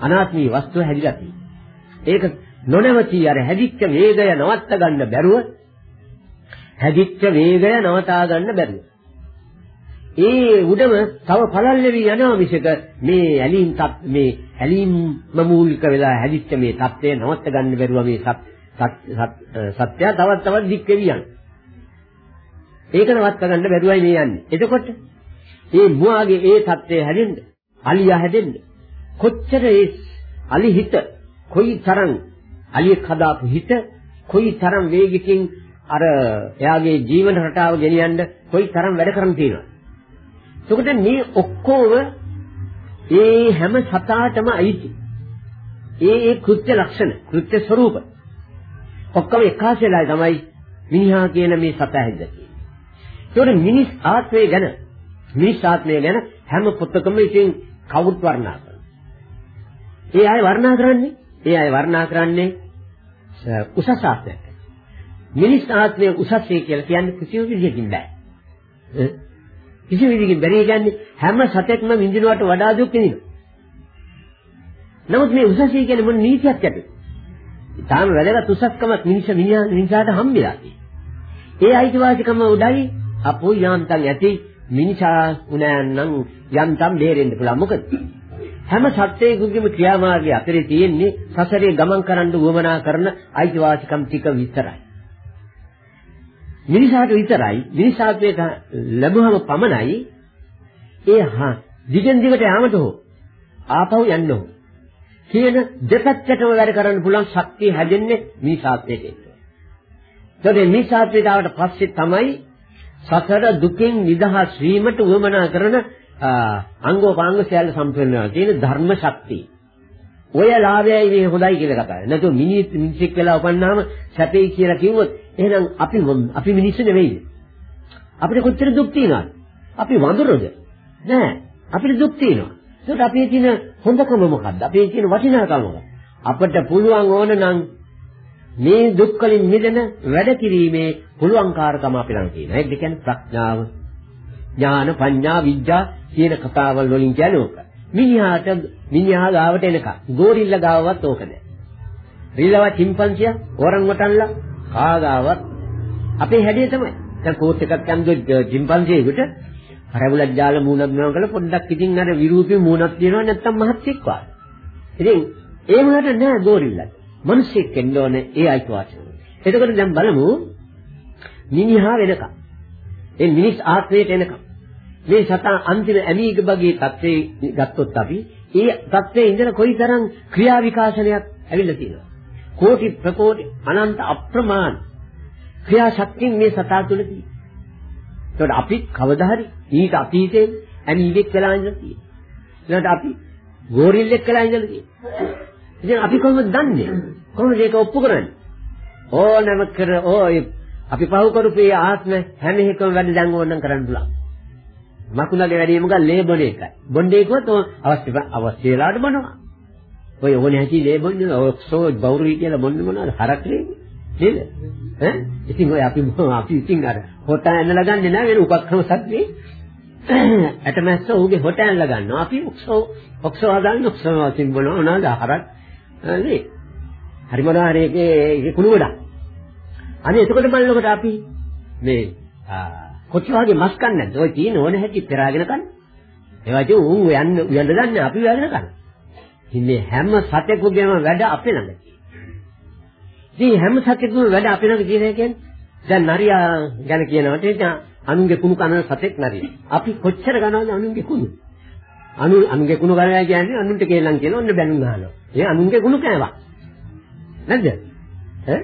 අනාත්මී වස්තුව හැදිලා තියෙනවා. ඒක නොනවති අර හැදිච්ච වේගය නවත්ත ගන්න බැරුව හැදිච්ච වේගය නවතා ගන්න බැරුව ඒ උඩම තව පළල්ලෙවි යනවා මිසක මේ ඇලීම් තත් මේ ඇලීම් මූලික වෙලා හැදිච්ච මේ தත්ත්වය නවත්ත ගන්න බැරුව මේ සත්‍ය තවත් තවත් දික් වෙවි යනවා ඒක නවත්ත ගන්න බැරුවයි මේ යන්නේ. එතකොට මේ මුවාගේ ඒ தත්ත්වය හැදෙන්න අලියා හැදෙන්න කොච්චර ඒ අලි හිත කොයි තරම් අලියෙක් හදාපු හිත කොයි තරම් වේගකින් අර එයාගේ ජීවන රටාව ගෙනියන්න කොයි තරම් වැඩ කරන් තියෙනවද? එතකොට මේ ඔක්කොම ඒ හැම සතාටම අයිති. ඒ ඒ කෘත්‍ය ලක්ෂණ කෘත්‍ය ස්වરૂප ඔක්කොම එකාසෙලා තමයි මිනිහා කියන මේ සතා හැදෙන්නේ ඒකට මිනිස් ආත්මය ගැන මිනිස් ආත්මය ගැන හැම පොතකම ඉතින් කවුරුත් වර්ණනා කරනවා ඒ අය වර්ණනා කරන්නේ? ඒ අය වර්ණනා කරන්නේ උසස් ආත්මයක්. මිනිස් ආත්මය උසස්සේ කියලා කියන්නේ කිසිම විදිහකින් බෑ. කිසිම විදිහකින් බැරි කියන්නේ හැම සතෙක්ම විඳිනවට වඩා දුක් විඳිනවා. නමුත් මේ උසස්සේ කියන්නේ මොන නීතියක් යටද? තාම වැදගත් උසස්කමක් මිනිස් මිනිහා මිනිසාට හම්බෙලා ඒ අයිතිවාසිකම උඩයි අපෝ යන්තම් ඇති මිනිසා උනයන්නම් යන්තම් බේරෙන්න පුළුවන්. මොකද හැම සත්‍යයකගේම ක්‍රියාමාර්ගය අතරේ තියෙන්නේ සසරේ ගමන් කරන්න උවමනා කරන අයිතිවාසිකම් ටික විතරයි. මිනිසාට විතරයි මිනිසාත්වයට ලැබුවම පමණයි ඒ හා දිගින් දිගට යාමට හෝ ආපහු යන්න හෝ කියන දෙපැත්තටම වැඩ කරන්න පුළුවන් ශක්තිය හැදෙන්නේ මිනිසාත්වයට. ඒකේ මිනිසාත්වයට ආවට පස්සේ තමයි සසර දුකින් නිදහස් වීමට උවමනා කරන අංගෝපාංග සියල්ල සම්පූර්ණ තියෙන ධර්ම ශක්තිය. ඔය ලාභයයි මේ හොඳයි කියලා කතා කරන්නේ. නැතුව මිනිස් මිනිසෙක් වෙලා උපන්නාම සැපේ කියලා කිව්වොත් එහෙනම් අපි අපි මිනිස්සු නෙවෙයි. අපිට කොච්චර දුක් තියෙනවද? අපි වඳුරද? නෑ. අපිට දුක් තියෙනවා. ඒකට අපේ තියෙන හොඳකම මොකද්ද? අපේ තියෙන වටිනාකම මොකක්ද? අපිට පුළුවන් ඕන නම් මේ දුක් වලින් මිදෙන වැඩ කිරීමේ පුළුවන්කාරකම අපි ළඟ තියෙනවා. ඒක කියන්නේ ප්‍රඥාව, ඥාන, පඤ්ඤා, විද්‍යා කියන කතාවල් වලින් කියන්නේ ඕක. මිනිහාට මිනිහා ගාවට එනකම් ගෝරිල්ලා ගාවවත් ඕක නෑ. රිලව චිම්පන්සිය ඕරන්ගොටන්ලා කාගාවත් අපේ හැඩය තමයි. දැන් කෝට් එකක් ගන්නද චිම්පන්සියෙකුට රැවුලක් ජාල මූණක් නම කළ පොඩ්ඩක් ඉතින් අර විරූපී මූණක් තියෙනවා නැත්තම් මහත්ෙක් වා. ඉතින් ඒ වුණාට නෑ ගෝරිල්ලා. මිනිස්සෙක් වෙන්න ඕනේ ඒ අයිතිවාසිකම. එතකොට දැන් බලමු මිනිහා වෙනකම්. ඒ මිනිස් ආත්මයට එනකම්. මේ සතා අන්තිම ඇමීග බගේ தත්ත්වේ ගත්තොත් අපි ඒ தත්ත්වේ ඉඳන කොයිතරම් ක්‍රියා විකාශනයක් ඇවිල්ලා තියෙනවා. කෝටි ප්‍රකෝටි අනන්ත අප්‍රමාණ ක්‍රියා ශක්තිය මේ සතා තුළ තියෙනවා. ඒකට අපි කවදා හරි ඊට අතීතේ ඇමීගෙක් වෙලා ඉඳලා තියෙනවා. ඊළඟට අපි ගෝරිල්ලෙක් වෙලා ඉඳලා තියෙනවා. ඉතින් අපි කොහොමද දන්නේ? කොහොමද ඒක ඔප්පු කරන්නේ? ඕනම කර ඕයි අපි පහු කරපු ඒ ආත්ම හැම එකම වැඩ දැන් ඕනනම් කරන්න පුළුවන්. මකුණගේ වැඩේ මොකක්ද ලේ බොන එකයි. බොන්නේ කිව්වොත් අවශ්‍ය අවශ්‍ය වෙලාවට බොනවා. ඔය ඕනේ ඇති ලේ බොන්නේ ඔක්සෝ බෞරුයි කියලා බොන්නේ මොනවද? හරක් නේද? නේද? ඈ? ඉතින් ඔය අපි අපි ඉතින් අර හොට ඇනලා ගන්නේ නැහැ වෙන උපක්‍රම සත්‍යේ. ඇටමැස්ස ඌගේ හොට ඇනලා ගන්නවා. අපි ඔක්සෝ ඔක්සෝ හදාන්නේ ඔක්සෝ වලින් බොනවා නේද? හරක් නේ. හරි මොනවා හරි ඒකේ කුණු ගොඩක්. අනේ එතකොට බලනකොට අපි මේ කොච්චර වගේ මස් කන්නේ නැද්ද? ඔය තියෙන ඕන හැටි පෙරාගෙන කන්නේ. ඒවා ඉතින් ඌ යන්න යන්න දන්නේ අපි වැගෙන කන්නේ. ඉතින් මේ හැම සතෙකුගේම වැඩ අපේ ළඟ තියෙනවා. හැම සතෙකුගේම වැඩ අපේ ළඟ තියෙන කියන්නේ දැන් නරියා ගැන කියනකොට ඒක අනුන්ගේ කුණු කන සතෙක් නරිය. අපි කොච්චර ගනවද අනුන්ගේ කුණු? අනු අනුන්ගේ කුණු ගණනයි කියන්නේ අනුන්ට කේලම් කියලා ඔන්න බැනුම් ගහනවා. ඒ අනුන්ගේ කුණු කෑවා. නැද්ද? ඈ?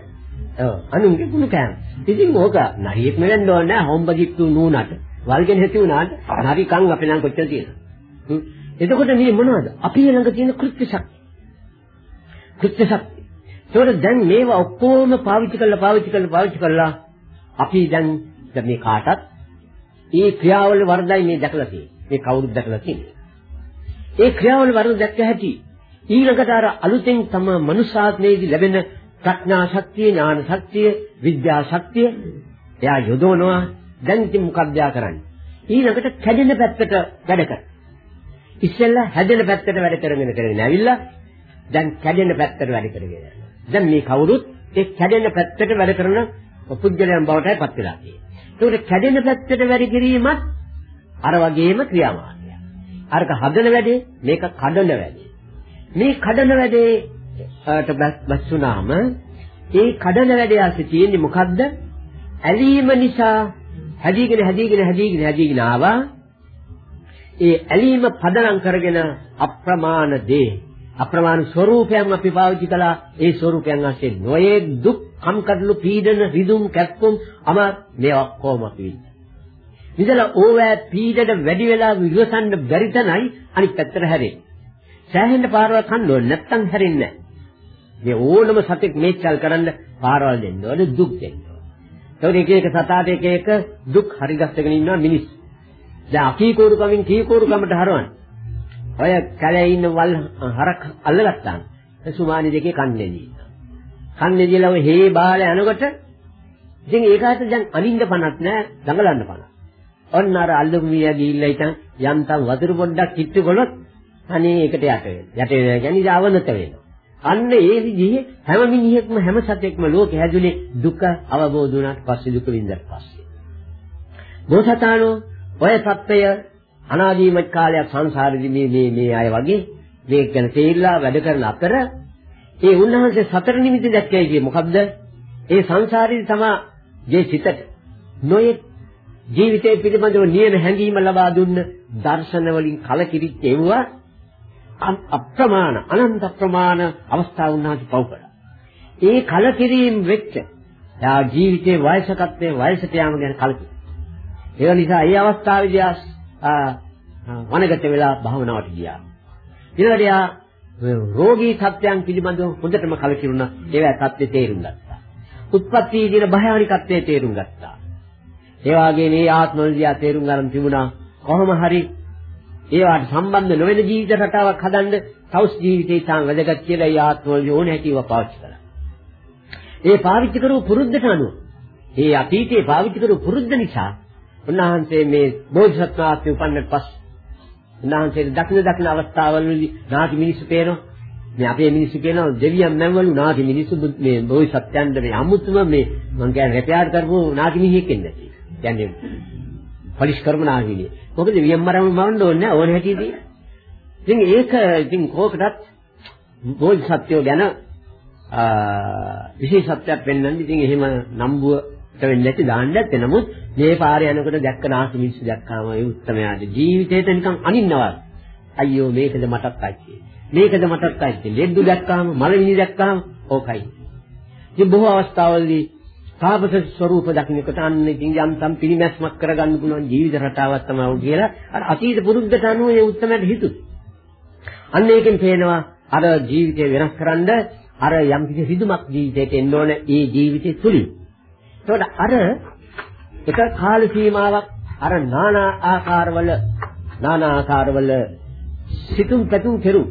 ඔව් අනුන්ගේ කුණු කෑම. ඉතින් ඕක නරියෙක් නෙවෙන්න ඕනේ නැහැ හොම්බගිත්තු නූනට. වල්ගෙන හැටි උනාට නරි කන් අපේ ළඟ කොච්චර තියෙනවද? එතකොට මේ මොනවද? අපි ළඟ තියෙන කෘත්‍ය ශක්තිය. කෘත්‍ය ශක්තිය. ඒකට දැන් මේවා ඔක්කොම පාවිච්චි කරලා පාවිච්චි කරලා පාවිච්චි කරලා අපි දැන් මේ කාටත් ඒ ක්‍රියාවල වර්ධයි මේ දැකලා තියෙන්නේ. මේ කවුරුත් දැකලා තියෙන්නේ. ඒ ක්‍රියාවල වර්ධ දැක්ක හැටි ඊළඟට අර අලුතෙන් තම මනුෂ්‍යාත්මයේදී ලැබෙන ප්‍රඥා ශක්තිය, ඥාන ශක්තිය, විද්‍යා ශක්තිය එයා යොදවනවා. දැන් ඉතින් මොකක්ද යා කරන්නේ? ඊළඟට කැඩෙන පැත්තට වැඩ කර. ඉස්සෙල්ලා හැදෙන පැත්තට වැඩ කරගෙන කරගෙන ඇවිල්ලා දැන් කැඩෙන පැත්තට වැඩ කරගෙන යනවා. දැන් මේ කවුරුත් ඒ කැඩෙන පැත්තට වැඩ කරන පුද්ගලයන් බවටයි පත් වෙලා තියෙන්නේ. ඒකට කැඩෙන පැත්තට වැඩ කිරීමත් අර වගේම ක්‍රියාමාර්ගයක්. අරක හදන වැඩේ මේක කඩන වැඩේ. මේ කඩන වැඩේට බැස්සුනාම ඒ කඩන වැඩේ ඇස්සේ තියෙන්නේ මොකද්ද? ඇලීම නිසා හැදීගෙන හැදීගෙන හැදීගෙන හැදීගෙන ආවා. ඒ ඇලීම පදනම් කරගෙන අප්‍රමාණ දේ අප්‍රමාණ ස්වરૂපයන් අපි පාවිච්චි කළා. ඒ ස්වરૂපයන් ASCII නොයේ දුක් කම්කටොළු පීඩන රිදුම් කැක්කුම් අම මේ ඔක්කොම අපි විදලා ඕවැ පීඩන වැඩි වෙලා විවසන්න බැරි තැනයි අනිත් පැත්තට හැරෙන්නේ. සෑහෙන පාරවල් කන්න ඕනේ නැත්තම් හැරෙන්නේ නැහැ. මේ ඕනම සතෙක් මේචල් කරන්න පාරවල් දෙන්න ඕනේ දුක් දෙන්න ඕනේ. ඒක එක එක සතාට එක එක දුක් හරි ගස්සගෙන ඉන්නවා මිනිස් දැන් අකීකෝරු කමින් කීකෝරු කමට හරවන්නේ ඔය කැලේ ඉන්න වල් හරක් අල්ලගත්තාම සුමානි දෙකේ කන්නේදී. කන්නේදීලා ඔය හේ බාල යනකොට ඉතින් ඒකට දැන් අනින්න පණක් නැහැ දඟලන්න පණ. ඔන්න අර අල්ලපු මියා ගිහිල්ලා ඉතින් යන්තම් වතුර පොඩ්ඩක් කිට්ටු කළොත් අනේ ඒකට යට වෙනවා. යට වෙනවා කියන්නේ අවනත වෙනවා. අන්න ඒ විදිහේ හැම මිනිහෙක්ම හැම සතෙක්ම ලෝකෙ හැදුනේ දුක අවබෝධ වුණාට පස්සේ දුක විඳලා පස්සේ. බෝසතාණෝ ඔය සත්‍යය අනාදීමත් කාලයක් සංසාරෙදී මේ මේ මේ අය වගේ මේක ගැන තේරිලා වැඩ කරන අතර ඒ උන්වහන්සේ සතර නිමිති දැක්කයි කියේ මොකද්ද? ඒ සංසාරෙදී තමා જે සිතට නොයේ ජීවිතය පිළිබඳව නියම හැඟීම ලබා දුන්න දර්ශන වලින් කලකිරිච්ච එවුවා අප්‍රමාණ අනන්ත ප්‍රමාණ අවස්ථා උන්වහන්සේ පව් කළා. ඒ කලකිරීම වෙච්ච යා ජීවිතේ වයසකත්වයේ වයසට යාම ගැන කලකිරි. ඒ නිසා ඒ අවස්ථාවේදී වනගත වෙලා භාවනාවට ගියා. ඊළඟට යා රෝගී සත්‍යයන් පිළිබඳව හොඳටම කලකිරුණා. ඒවා தත්ත්වය තේරුම් ගත්තා. උත්පත්ති දින භයානිකත්වයේ තේරුම් ගත්තා. ඒ වගේ මේ ආත්මවලදී තේරුම් ගන්න තිබුණා. කොහොම හරි ඒවට සම්බන්ධ නොවන ජීවිත රටාවක් හදන්න තවුස් ජීවිතේ තාම වැදගත් කියලා ඒ ආත්මවලදී ඕනේ හැටිව පාවිච්චි කළා. ඒ පාවිච්චි කරපු පුරුද්දට අනුව ඒ අතීතයේ පාවිච්චි කරපු පුරුද්ද නිසා උන්වහන්සේ මේ බෝධිසත්වාත්මය උපන්නට පස්සේ උන්වහන්සේට දක්න දක්න අවස්ථාවවලදී නාති මිනිස්සු පේනවා. මේ අපේ මිනිස්සු කියනවා දෙවියන් මැවලු නාති මිනිස්සු මේ බෝධිසත්වයන්ද මේ අමුතුම මේ මං කියන්නේ රැපයාර් කරපු නාති මිනිහෙක් ඉන්නේ. කියන්නේ පොලිෂ් කරපු නාති මිනිහෙක්. මොකද දෙවියන් මරම මවන්න ඕනේ නැහැ ඕන හැටිදී. ඉතින් ඒක ඉතින් කෝකටත් බෝධිසත්වයෝ ගැන විශේෂත්වයක් වෙන්නන්නේ ඉතින් එහෙම නම්බුව වෙන්නේ නැති දාන්න නැත්තේ නමුත් මේ පාරේ යනකොට දැක්ක නාසි මිනිස්සු දැක්කාම ඒ උත්තරමයාට ජීවිතේට නිකන් අනින්නවා අයියෝ මේකද මටත් අයිති මේකද මටත් අයිති ලෙඩු දැක්කාම මලවිනි දැක්කාම ඕකයි. ඉතින් බොහෝ අවස්ථාවලදී තාපස ස්වરૂප දකින්නකොට අන්න ඉතින් යම්තම් පිළිමැස්මක් කරගන්න පුළුවන් ජීවිත රටාවක් තමයි උ කියලා අර අතීත පුරුද්දට අනුව ඒ උත්තරමයාට හිතුයි අන්න ඒකෙන් පේනවා අර ජීවිතය වෙනස් කරන්න අර යම් කිසි රිදුමක් ජීවිතේට එන්න ඕන ඒ ජීවිතය තුලින්. එතකොට අර එක කාල සීමාවක් අර নানা ආකාරවල নানা ආකාරවල සිතුම් පැතුම් කෙරු.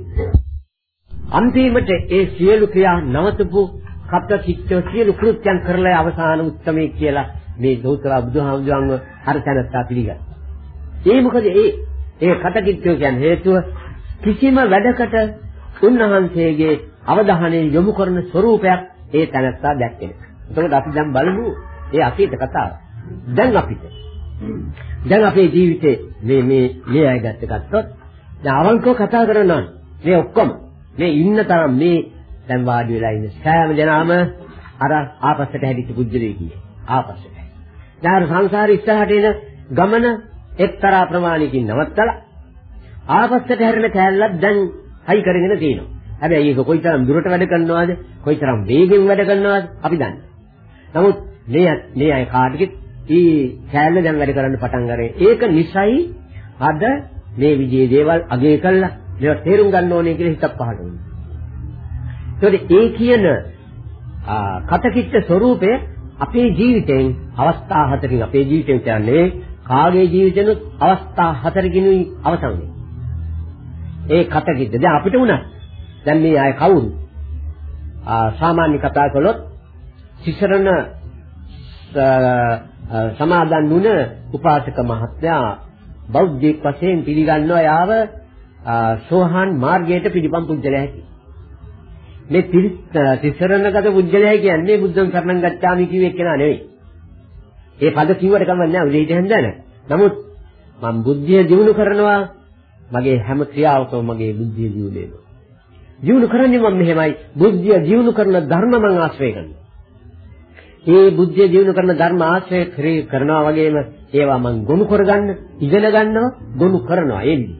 අන්තිමට ඒ සියලු ක්‍රියා නවතපු කප්ප කිච්ච සියලු කෘත්‍යයන් කරලා අවසාන උත්සමයේ කියලා මේ ගෞතම බුදුහාමුදුරන්ව අර තැනත්තා පිළිගත්තා. ඒ මොකද ඒ ඒ කටකිච්චෝ කියන්නේ හේතුව කිසිම වැඩකට උන්වහන්සේගේ අවධානය යොමු කරන ස්වરૂපයක් ඒ තැනත්තා දැක්කේ. එතකොට අපි දැන් බලමු ඒ අතීත කතාව. දැන් අපිට. දැන් අපේ ජීවිතේ මේ මේ මේ අය ගත්ත ගත්තොත් දැන් අවංකව කතා කරනවා මේ ඔක්කොම. මේ ඉන්න තරම් මේ දැන් වාඩි වෙලා ඉන්න සෑම දෙනාම අර ආපස්සට හැදිච්ච පුජ්‍යලේ කියේ ආපස්සට. දැන් සංසාරේ ඉස්සරහට එන ගමන එක්තරා ප්‍රමාණයකින් නවත්තලා ආපස්සට හැරෙන කෑල්ලක් දැන් හයි කරගෙන තියෙනවා. හැබැයි ඒක කොයිතරම් දුරට වැඩ කරනවද? කොයිතරම් වේගෙන් වැඩ කරනවද? අපි දන්නේ. නමුත් මේ මේ අය කාටකෙත් ඊ කෑල්ල දැන් වැඩ කරන්න පටන් ගන්නේ. ඒක නිසයි අද මේ විජේ දේවල් අගය කළා මේවා තේරුම් ගන්න ඕනේ කියලා හිතක් පහළ වුණා. ඒකට ඒ කියන කතකිච්ච ස්වરૂපය අපේ ජීවිතෙන් අවස්ථා හතරකින් අපේ ජීවිතෙන් කියන්නේ කාගේ ජීවිතෙනුත් අවස්ථා හතරකිනුයි අවසන් වෙන්නේ. ඒ කතකිච්ච දැන් අපිට උනත් දැන් මේ අය කවුරු? සාමාන්‍ය කතා කළොත් සිසරණ සමාදන් වුණ උපාසක මහත්මයා බෞද්ධයෙක් වශයෙන් පිළිගන්නවා යාව සෝහන් මාර්ගයට පිළිපම් පුජ්‍යලයා හැකි. මේ තිසරණගත පුජ්‍යලයා කියන්නේ බුද්ධං සරණං ගච්ඡාමි කියුවේ කෙනා නෙවෙයි. ඒ පද කිව්වට කමක් නැහැ උදේට හන්දන. නමුත් මම බුද්ධිය දිනු කරනවා මගේ හැම ක්‍රියාවකම මගේ බුද්ධිය දිනු වෙනවා. දිනු කරන්නේ මම මෙහෙමයි බුද්ධිය දිනු කරන ධර්ම මම ආශ්‍රය කරනවා. මේ බුද්ධිය දිනු කරන ධර්ම ආශ්‍රය කරනවා වගේම ඒවා මම ගොනු කරගන්න ඉගෙන ගන්නවා ගොනු කරනවා එන්නේ.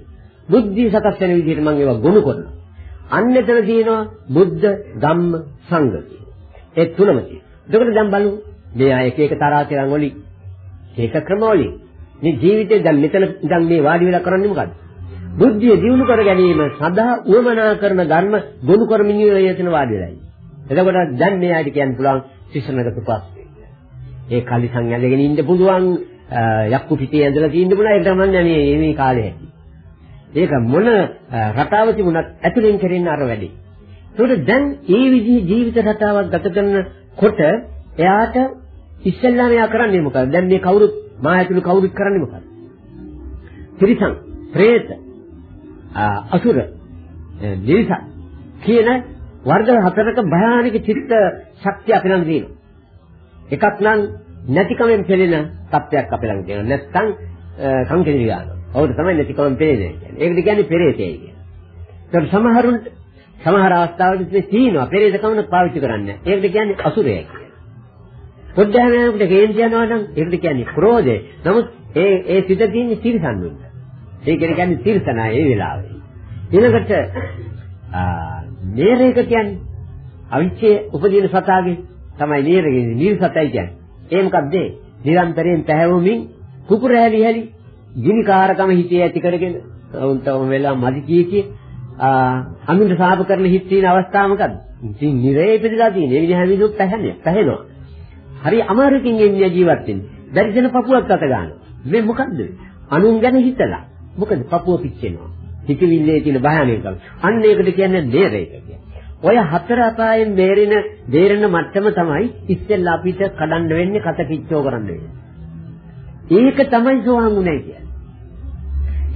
බුද්ධිය සකස් වෙන විදිහට මම ඒවා ගොනු කරනවා. අන්න එතන තියෙනවා බුද්ධ ධම්ම සංඝ ඒ තුනම තියෙනවා. එතකොට දැන් බලමු මේ අය එක එක තරාතිරන් වලින් ඒක ක්‍රම වලින් මේ ජීවිතේ දැන් මෙතන දැන් මේ වාඩි වෙලා කරන්නේ මොකද්ද? බුද්ධිය දියුණු කර ගැනීම සඳහා උවමනා කරන ධර්ම ගොනු කරමින් යන වාඩි වෙලා ඉන්නේ. එතකොට දැන් මේ අයට කියන්න පුළුවන් ශිෂ්‍යනගත පස්සේ. ඒ කලිසම් ඇඳගෙන ඉන්න පුළුවන් යක්කු පිටේ ඇඳලා තියෙන්න පුළුවන් ඒක තමයි මේ මේ කාලේ ඇති. ඒක මොන රටාව තිබුණත් ඇතුලෙන් කරෙන්න අර වැඩි. ඒකට දැන් මේ විදිහේ ජීවිත රටාවක් ගත කරනකොට එයාට ඉස්සෙල්ලාම එයා කරන්නේ මොකද? දැන් මේ කවුරුත් මා ඇතුළු කවුරුත් කරන්නේ මොකද? ත්‍රිසං, പ്രേත, අසුර, නිරිස කියන වර්ග හතරක භයානක චිත්ත ශක්තිය අපි ළඟ තියෙනවා. එකක් නම් නැතිකමෙන් පෙළෙන තත්ත්වයක් අපි ළඟ තියෙනවා. නැත්නම් සංකේත විඥාන. ඔවුන් තමයි නැතිකමෙන් පෙළෙන්නේ කියන්නේ. ඒකට කියන්නේ පෙරේතයයි කියන්නේ. ඒක සමහරුන්ට සමහර අවස්ථාවලදී තියෙනවා පෙරේතකම පාවිච්චි කරන්නේ. ඒකට කියන්නේ අසුරයයි කියන්නේ. පොඩ්ඩහමකට කේන්ති යනවා නම් ඒකට කියන්නේ ක්‍රෝධය. නමුත් ඒ ඒ සිත තියෙන්නේ තිරසන් වෙන්න. ඒ කියන්නේ තිරසනා ඒ වෙලාවේ. ඊළඟට නේරේක කියන්නේ අවිච්ඡේ උපදින සතාගේ තමයි නේරගේ නිර්සතයි කියන්නේ. ඒ මොකද්ද? නිරන්තරයෙන් පැහැවුමින් කුකුර හැලි හැලි ගිනිකාරකම හිතේ ඇති කරගෙන උන්ටම වෙලා මදි කී කී අමින්ට සාප කරන හිත තියෙන අවස්ථාව මොකද්ද? ඉතින් නිරේ ඉපදලා තියෙන. ඒ විදිහ හැමිදුත් පැහැන්නේ. පැහැෙනවා. හරි අමාරුකින් එන්නේ ජීවත් වෙන්නේ. බැරිසෙන පපුවක් අත ගන්නවා. මේ මොකද්ද? අනුන් ගැන හිතලා. මොකද පපුව පිච්චෙනවා. හිතවිල්ලේ තියෙන භයානකකම. අන්න ඒකට කියන්නේ නේරේක කියන්නේ. ඔය හතර අපායෙන් බේරෙන බේරෙන මට්ටම තමයි ඉස්සෙල්ලා අපිට කඩන්න වෙන්නේ කත කිච්චෝ කරන්න වෙන්නේ. ඒක තමයි සෝවාන් උනේ කියන්නේ.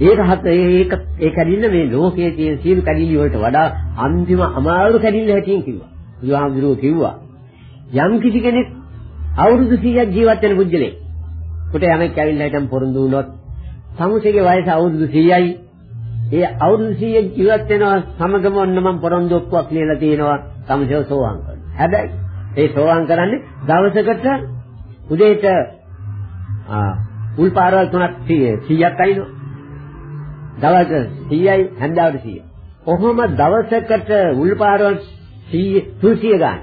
ඒක හත ඒක ඒ කැඩිල්ල මේ ලෝකයේ තියෙන සියලු කැඩිලි වලට වඩා අන්තිම අමාරු කැඩිල්ල හැටියෙන් කිව්වා. බුදුහාමුදුරුවෝ කිව්වා යම් කිසි කෙනෙක් අවුරුදු 100ක් ජීවත් වෙන පුජ්‍යලෙක්. කොට යමෙක් ඇවිල්ලා හිටන් පොරොන්දු වුණොත් සමුසේගේ වයස අවුරුදු 100යි ඒ අවුරුදු 100 ජීවත් වෙනවා සමගම ඔන්න මම පොරොන්දු ඔක්කොක් ලියලා තියෙනවා සමසව සෝවාන් කරනවා. හැබැයි ඒ සෝවාන් කරන්නේ දවසකට උදේට ආ උල් පාරවල් තුනක් 100ක් අයිනෝ. දවස් 100යි හැන්දාවට 100. කොහොම දවසකට උල් පාරවල් 100 200 ගන්න.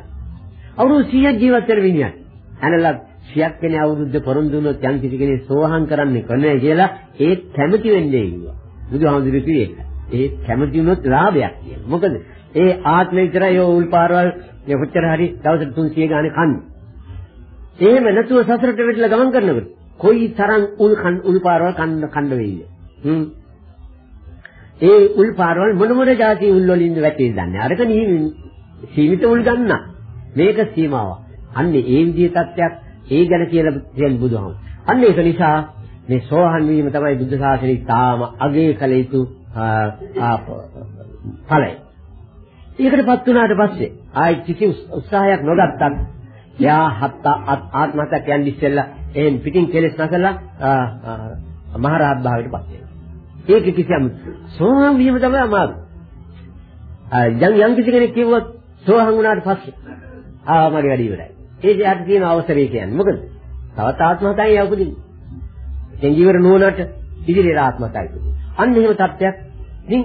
අවුරුදු 100ක් ජීවත් වෙන මිනිහා. අනලක් 100ක් කෙනේ අවුරුද්ද පොරොන්දු වුණොත් යම් කිසි කෙනෙක් සෝවාන් කරන්නේ කොහොමද කියලා ඒ කැමති වෙන්නේ කිව්වා. බුදුහාමුදුරු කිව්වේ ඒ කැමති වුණොත් ලාභයක් කියන. මොකද ඒ ආත්මේ විතරයි ඔය උල් පාරවල් මෙච්චර හරි දවසට 300 ගානේ කන්නේ. එහෙම නැතුව සසරට වැටලා ගමන් කරනකොට කොයි තරම් උල් කන් උල් පාරවල් කන්න කන්න වෙයිද? හ්ම්. ඒ උල් පාරවල් මොන මොන જાති උල් වලින්ද වැටේ දන්නේ. අරක නිහින් සීමිත උල් ගන්න. මේක සීමාව. අන්නේ ඒ විදිහේ තත්ත්වයක් ඒ ගැන කියලා කියන්නේ බුදුහාම. අන්න ඒක නිසා මේ සෝහන් වීම තමයි බුද්ධ ශාසනයේ තාම අගේ කළ යුතු ඵලයි. ඒකටපත් වුණාට පස්සේ ආයි කිසි උත්සාහයක් නොගත්තත් එයා හත් ආත්මහත්‍යක් යන්නේ ඉස්සෙල්ලා එහෙන් පිටින් කෙලස් නැසලා මහරහත් භාවයට පත් වෙනවා. ඒක කිසියම් සෝහන් වීම තමයි අමාරු. යම් යම් කිසි කෙනෙක් කිව්වොත් සෝහන් වුණාට පස්සේ ආ මගේ වැඩි ඉවරයි. ඒ දෙයට තියෙන අවසරය කියන්නේ මොකද? තවත් ආත්මහතයි යවපදින්නේ. දෙංගිවර නුවණට ඉදිරියට ආත්මතයි. අන්න එහෙම තත්ත්වයක් ඉතින්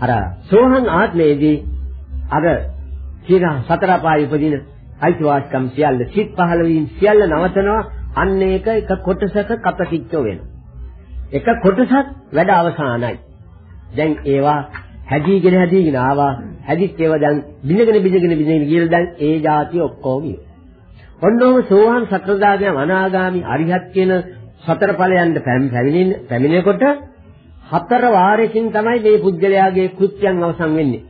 අර සෝහන් ආත්මයේදී අර කියන සතර පාය උපදින අයිතිවාසිකම් සියල්ල සිත් පහළ වීම සියල්ල නවතනවා අන්න ඒක එක කොටසක කපටිච්චෝ වෙනවා. එක කොටසක් වැඩ අවසానයි. දැන් ඒවා හැදීගෙන හැදීගෙන ආවා. හැදිච්ච ඒවා දැන් බිඳගෙන බිඳගෙන බිඳගෙන කියලා දැන් ඒ જાති ඔක්කොම ඉවර. ඔන්නෝම සෝවාන් සතරදාගාමී අනාගාමී අරිහත් කියන සතර ඵලයන්ට පැමිණෙන පැමිණෙනකොට හතර වාරයකින් තමයි මේ පුද්ගලයාගේ කෘත්‍යයන් අවසන් වෙන්නේ.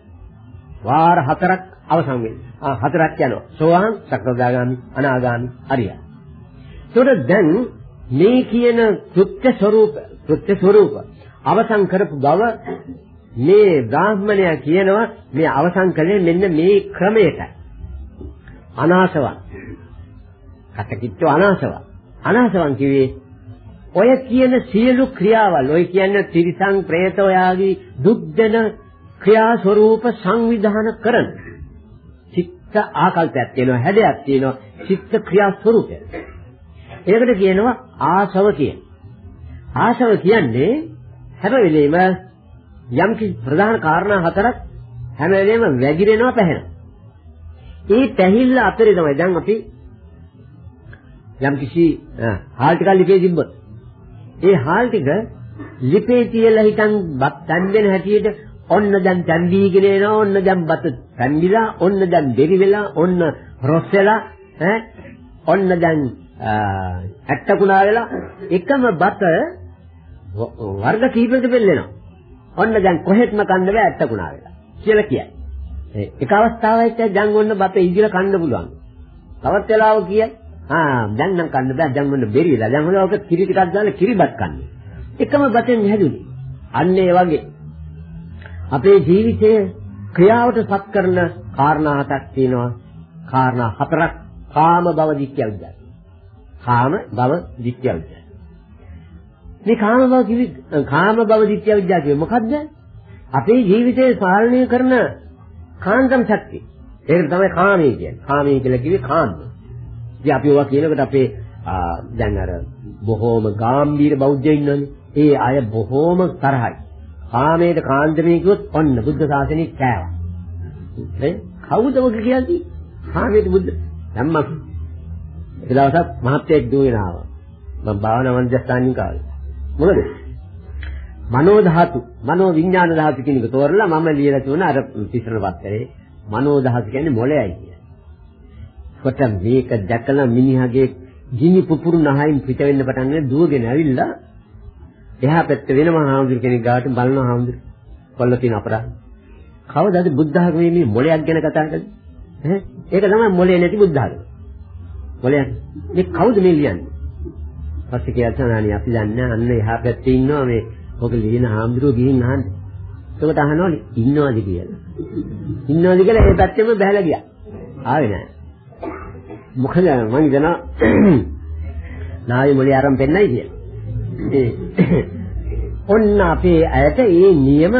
වාර හතරක් අවසන් වෙන්නේ. ආ හතරක් යනවා. සෝවාන් සතරදාගාමී අනාගාමී අරිහත්. ඒතකොට දැන් මේ කියන කෘත්‍ය ස්වરૂප කෘත්‍ය ස්වરૂප අවසන් කරපු බව මේ බ්‍රාහ්මණයා කියනවා මේ අවසන් කළේ මෙන්න මේ ක්‍රමයට අනාසවන් කටකිට්ටු අනාසවා. අනාසවන් කිව්වේ ඔය කියන සියලු ක්‍රියාවල් ඔය කියන්නේ තිරිසන් പ്രേත ඔයාගේ දුක් දෙන ක්‍රියා ස්වરૂප සංවිධාන කරන චිත්ත ආකල්පයක් තියෙනවා හැඩයක් තියෙනවා චිත්ත ක්‍රියා ස්වરૂපය. ඒකට කියනවා ආසව කියන. ආසව කියන්නේ හැම වෙලෙම යම් කිසි ප්‍රධාන කාරණා හතරක් හැම වෙලෙම වැగిරෙනවා පැහැෙනවා. ඒ පැහිල්ල අතරේ තමයි දැන් අපි යම් කිසි හාල් ටිකක් ලිපේ තිබ්බොත් ඒ හාල් ටික ලිපේ තියලා හිටන් බත් තන් දෙන හැටියට ඔන්න දැන් තන් දීගෙන එනවා ඔන්න දැන් බත තන්දිලා ඔන්න දැන් දෙරි වෙලා ඔන්න රොස් වෙලා ඈ ඔන්න දැන් ඇට්ටකුණා වෙලා එකම බත වර්ග කීපයකට බෙල්ලෙනවා ඔන්න දැන් කොහෙත්ම කන්න බෑ ඇත්තකුණා වෙලා කියලා කියයි. එක අවස්ථාවකට දැන් ඔන්න බත ඉදිරිය කන්න පුළුවන්. තවත් වෙලාවක කියයි ආ දැන් නම් කන්න බෑ දැන් ඔන්න බෙරිලා දැන් ඔන්න ඔක කිරි ටිකක් දාලා කිරිබත් කන්න. එකම බතෙන් හැදුනේ. අන්න ඒ වගේ අපේ ජීවිතයේ ක්‍රියාවට පත් කරන කාරණා හතක් තියෙනවා. කාරණා හතරක් කාම භව දික්ඛ්‍ය විද්‍යාව. කාම භව දික්ඛ්‍ය විද්‍යාව. මේ කාම භව කිවි කාම භව දිට්ඨිය විද්‍යාව කියේ මොකද්ද? අපේ ජීවිතේ පාලනය කරන කාන්තම් ශක්තිය. ඒකට තමයි කාමී කියන්නේ. කාමී කියලා කිව්වේ කාම. ඉතින් අපි ඔවා කියනකොට අපේ දැන් අර බොහෝම ගාම්භීර බෞද්ධයෝ ඉන්නවනේ. ඒ අය බොහෝම තරහයි. කාමයේ කාන්දමේ කිව්වොත් ඔන්න බුද්ධ ශාසනය කෑවා. නේ? කවුද ඔක කියන්නේ? කාමයේ බුද්ධ ධම්මක්. ඒ දවසක් මහත්යෙක් දුවගෙන ආවා. මම භාවනා මන්දස්ථානින් කාලේ. මොකද? මනෝ ධාතු, මනෝ විඥාන ධාතු කියන එක තෝරලා මම ලියලා තුන අර තිසරණ පත්තරේ මනෝ ධාතු කියන්නේ මොළයයි කිය. කොට මේක දැකලා මිනිහගේ ගිනි පුපුරු නහයින් පිට වෙන්න පටන් ගන්න දුවගෙන ඇවිල්ලා එහා පැත්තේ වෙනම හාමුදුර කෙනෙක් ගාවට බලන හාමුදුර කොල්ල තියෙන අපරාධ. කවදාද බුද්ධ ආගමේ මේ මොළයක් ගැන කතා කරන්නේ? ඈ ඒක තමයි මොළේ නැති බුද්ධ ආගම. මොළයක්. මේ කවුද මේ ලියන්නේ? පස්සේ කියනවා අනේ අපි දන්නේ අන්න එහා පැත්තේ ඉන්නවා මේ ඔක ලියන හාමුදුරුවෝ ගිහින් අහන්න. එතකොට අහනවලු ඉන්නවද කියලා. ඉන්නවද කියලා ඒ පැත්තෙම බහැලා ගියා. ආවේ නෑ. මොකද මං හිතනවා නායි මොලේ අරන් පෙන්නයි කියලා. ඔන්න අපේ ඇයට ඒ නියම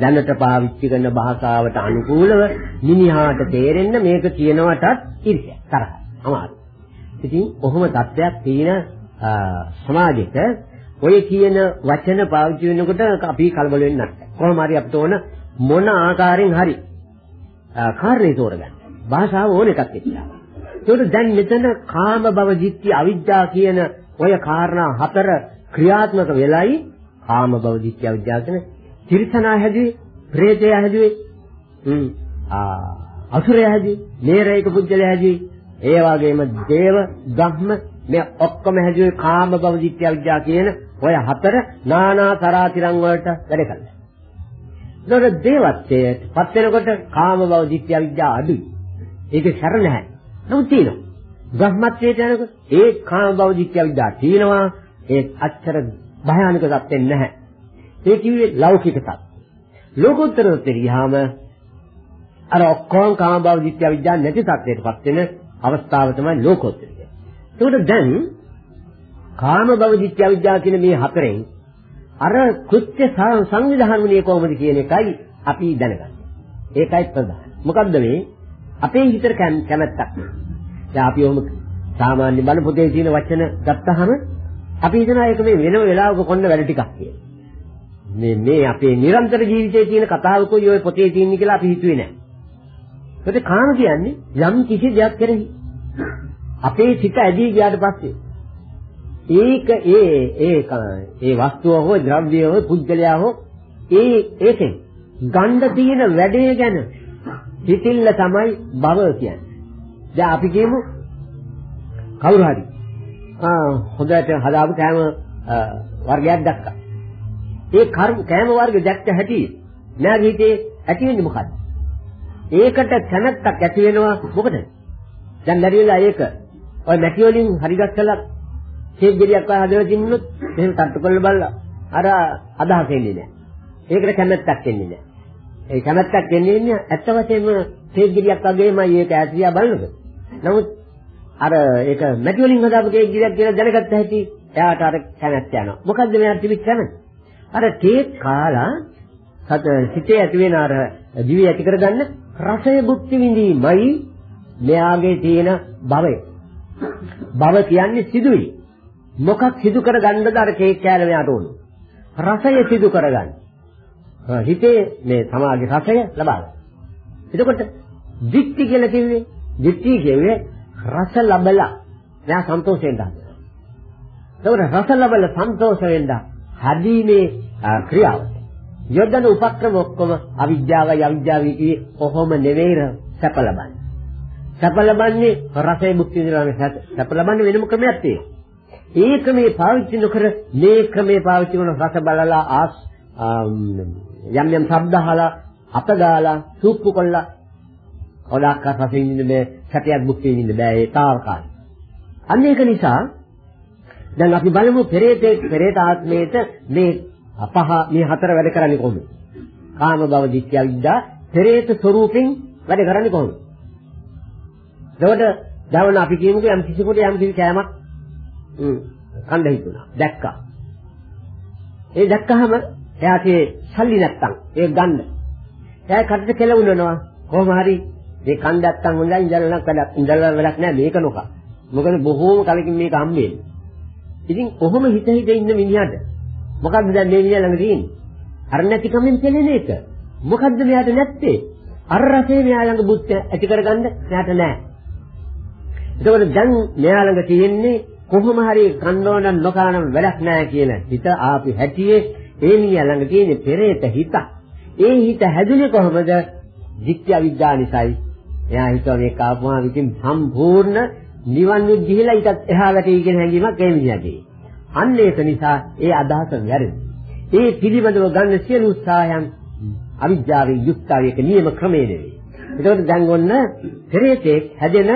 දැනට පාවිච්චි කරන භාෂාවට අනුකූලව මිනිහාට තේරෙන්න මේක කියනවටත් ඉරිය තරහ අමාරු. ඉතින් ඔහොම තත්ත්වයක් තියෙන සමාජෙට ඔය කියන වචන පාවිච්චි වෙනකොට අපි කලබල වෙන්නේ නැහැ. කොහොම හරි අපිට ඕන මොන ආකාරයෙන් හරි කාර්යය තෝරගන්න. භාෂාව ඕන එකක් එක්කලා. ඒකට දැන් මෙතන කාම භව දිට්ඨි අවිද්‍යාව කියන ඔය කාරණා හතර ක්‍රියාත්මක වෙලයි කාම භව දිට්ඨි අවිද්‍යාව කියන තිරසනා හැදුවේ, ප්‍රේතය හැදුවේ, හ්ම් ආ අසුරය හැදුවේ, නේරේක පුජ්‍යලය හැදුවේ, ඒ වගේම දේව, ධම්ම මේ ඔක්කොම හැදුවේ කාම භව දිට්ඨිය විද්‍යාව කියන ඔය හතර නානා තරාතිරන් වලට වැඩ කළා. ඒතකොට දේවත්වයේ පත් වෙනකොට කාම භව දිට්ඨිය විද්‍යාව අඩුයි. ඒකේ සැර නැහැ. නමුත් තියෙනවා. බ්‍රහ්මත්වයට යනකොට ඒ කාම භව දිට්ඨිය විද්‍යාව තියෙනවා. ඒ අච්චර භයානක තත්ත්වෙ නැහැ. ඒ කිව්වේ ලෞකික තත්ත්ව. ලෝකෝත්තර තත්ත්වෙට ගියාම අර ඔක්කොම කාම භව දිට්ඨිය විද්‍යාව නැති තත්ත්වයටපත් වෙන අවස්ථාව තමයි ලෝකෝත්තර. ඒකට දැන් කාම භව දිට්ඨි අවිද්‍යාව කියන මේ හතරෙන් අර කෘත්‍ය සංවිධානය කොහොමද කියන එකයි අපි දැනගන්නේ. ඒකයි ප්‍රධාන. මොකද්ද මේ? අපේ හිතට කැමැත්තක්. දැන් අපි ඔහොම සාමාන්‍ය බල පොතේ තියෙන වචන ගත්තාම අපි හිතනවා ඒක මේ වෙනම වෙලාවක කොන්න වැඩ ටිකක් කියලා. මේ මේ අපේ නිරන්තර ජීවිතයේ තියෙන කතාවකුයි ඔය පොතේ තියෙන්නේ කියලා අපි හිතුවේ නැහැ. ඒකේ කාම කියන්නේ යම් කිසි දෙයක් කෙරෙහි අපේ සිත ඇදී ගියාට පස්සේ ඒක ඒ ඒ ඒ වස්තුව හෝ ද්‍රව්‍ය හෝ පුද්ගලයා හෝ ඒ ඒකෙන් ගණ්ඩ තියෙන වැඩේ ගැන හිතිල්ල තමයි භව කියන්නේ. දැන් අපි කියමු කවුරු හරි ආ හොඳට හදාපු කෑම වර්ගයක් දැක්කා. ඒ කෑම වර්ග දැක්ක හැටි නෑ හිතේ ඇති වෙන්නේ මොකද්ද? ඒකට කැමැත්තක් ඇති වෙනවා මොකද? දැන් ලැබිලා ඒක ඔය මැටි වලින් හරිගස්සලා කේක් ගෙඩියක් වගේ හදලා තින්නොත් එහෙම තට්ටු කරලා බලලා අර අදහස් එන්නේ නැහැ. ඒකට කැමැත්තක් එන්නේ නැහැ. ඒ කැමැත්තක් එන්නේ ඉන්නේ ඇත්ත වශයෙන්ම කේක් ගෙඩියක් වගේමයි ඒක ඇසියා බලනකොට. නමුත් අර ඒක මැටි වලින් හදාපු කේක් ගෙඩියක් කියලා දැනගත්ත හැටි එයාට අර කැමැත්ත යනවා. මොකද්ද මෙයාට තිබිච්ච කැමැත්ත? අර කේක් කාලා සත සිතේ ඇති වෙන අර දිවි ඇති කරගන්න රසය භුක්ති විඳීමයි මෙයාගේ තියෙන භවය. භව කියන්නේ සිදුවි. මොකක් සිදු කරගන්නද අර කේක් කෑල්ල මෙයාට ඕන. රසය සිදු කරගන්න. හිතේ මේ සමාගේ රසය ලබා ගන්න. එතකොට දික්ටි කියලා කිව්වේ දික්ටි කියුවේ රස ලබලා මෙයා සන්තෝෂයෙන් දානවා. ඒකට රස ලබලා සන්තෝෂ වෙන්න හදීමේ ක්‍රියාව. යොදන උපක්‍රම ඔක්කොම අවිද්‍යාවයි අවිද්‍යාවයි කියේ කොහොම නෙවෙයි සැප ලබන්නේ. සැප ලබන්නේ රසය මුක්ති විඳිනවා සැප ලබන්නේ වෙනම ක්‍රමයක් තියෙනවා. ඒ ක්‍රමේ පාවිච්චි නොකර මේ ක්‍රමේ පාවිච්චි කරන රස බලලා ආස් යම් යම් ශබ්ද අහලා අත ගාලා සූප්පු කොල්ලා ඔඩක් රසින් ඉන්න මේ සැපයක් මුක්ති විඳින්න බෑ ඒ තාවකාලික. අන්න ඒක නිසා දැන් අපි බලමු පෙරේතේ පෙරේත ආත්මයේට මේ අපහ මේ හතර වැඩ කරන්නේ කොහොමද? කාම භව දිට්ඨිය විද්දා පෙරේත ස්වરૂපෙන් වැඩ කරන්නේ කොහොමද? එතකොට දවන අපි කියමුකෝ යම් කිසිකට යම් කිසි කෑමක් කන්න හිතුණා. දැක්කා. ඒ දැක්කහම එයාගේ සල්ලි නැත්තම් ඒක ගන්න. එයා කටට කෙලවුනනවා. කොහොම හරි මේ කන් නැත්තම් හොඳයි ඉඳලා වැඩක් ඉඳලා වැඩක් නැහැ මේක නොක. මොකද බොහෝම කලකින් මේක හම්බෙන්නේ. ඉතින් කොහොම හිත හිත ඉන්න මිනිහට මොකද්ද දැන් මේ මිනිහා ළඟ තියෙන්නේ? අර නැති කමෙන් පෙළෙන එක. මොකද්ද මෙයාට නැත්තේ? අර රසේ මෙයා ළඟ බුද්ධ ඇති කරගන්න මෙයාට නැහැ. එතකොට දැන් මෙයා ළඟ තියෙන්නේ කොහොම හරි කන්නෝන නොකරන වැඩක් නැහැ කියන හිත ආපු හැටියේ ඒ මිනිහා ළඟ තියෙන පෙරේත හිත. ඒ හිත හැදුනේ කොහොමද? ධිට්ඨි අවිද්‍යාව නිසායි. එයා හිතුවා මේක ආපුවාම ඉතින් සම්පූර්ණ නිවන් යුත් ගිහිලා ඊටත් එහා වැටේ කියන හැඟීමක් ඒ මිනිහාගේ. අන්න ඒක නිසා ඒ අදහස වැරදි. ඒ පිළිබඳව ගන්න සියලු උත්සාහයන් අවිද්‍යාවේ යුක්තව ඒක නියම ක්‍රමේ නෙවෙයි. ඒකෝට දැන් ඔන්න පෙරේතෙක් හැදෙන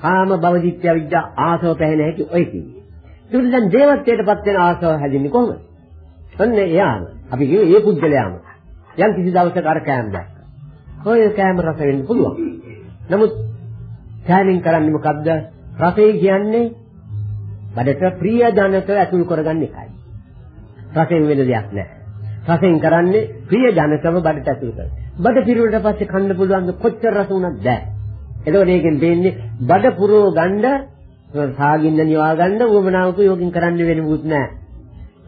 කාම භව දිත්‍ය විද්‍යා ආසව පැහැෙන හැටි ඔය කිව්වේ. ඒකට දැන් දේවත්වයටපත් වෙන ආසව හැදෙන්නේ කොහොමද? ඔන්න එයාම අපි කිව්වේ ඒ පුද්ගලයාම යම් කිසි දවසක අර කෑම දැක්කා. ඔය කෑම රස වෙන්න පුළුවන්. නමුත් කෑමෙන් කරන්නේ මොකද්ද? රසය කියන්නේ බඩට ප්‍රිය ජනක ඇතුල් කරගන්න එකයි. රසෙන් වෙන දෙයක් නැහැ. රසෙන් කරන්නේ ප්‍රිය ජනකව බඩට ඇතුල් කරගන්න. බඩ පිරුණට පස්සේ කන්න පුළුවන් කොච්චර රස වුණත් බෑ. එතකොට මේකෙන් දෙන්නේ බඩ පුරව ගන්න සාගින්න නිවා ගන්න උවමනාවක යෝගින් කරන්න වෙන්නේ නැහැ.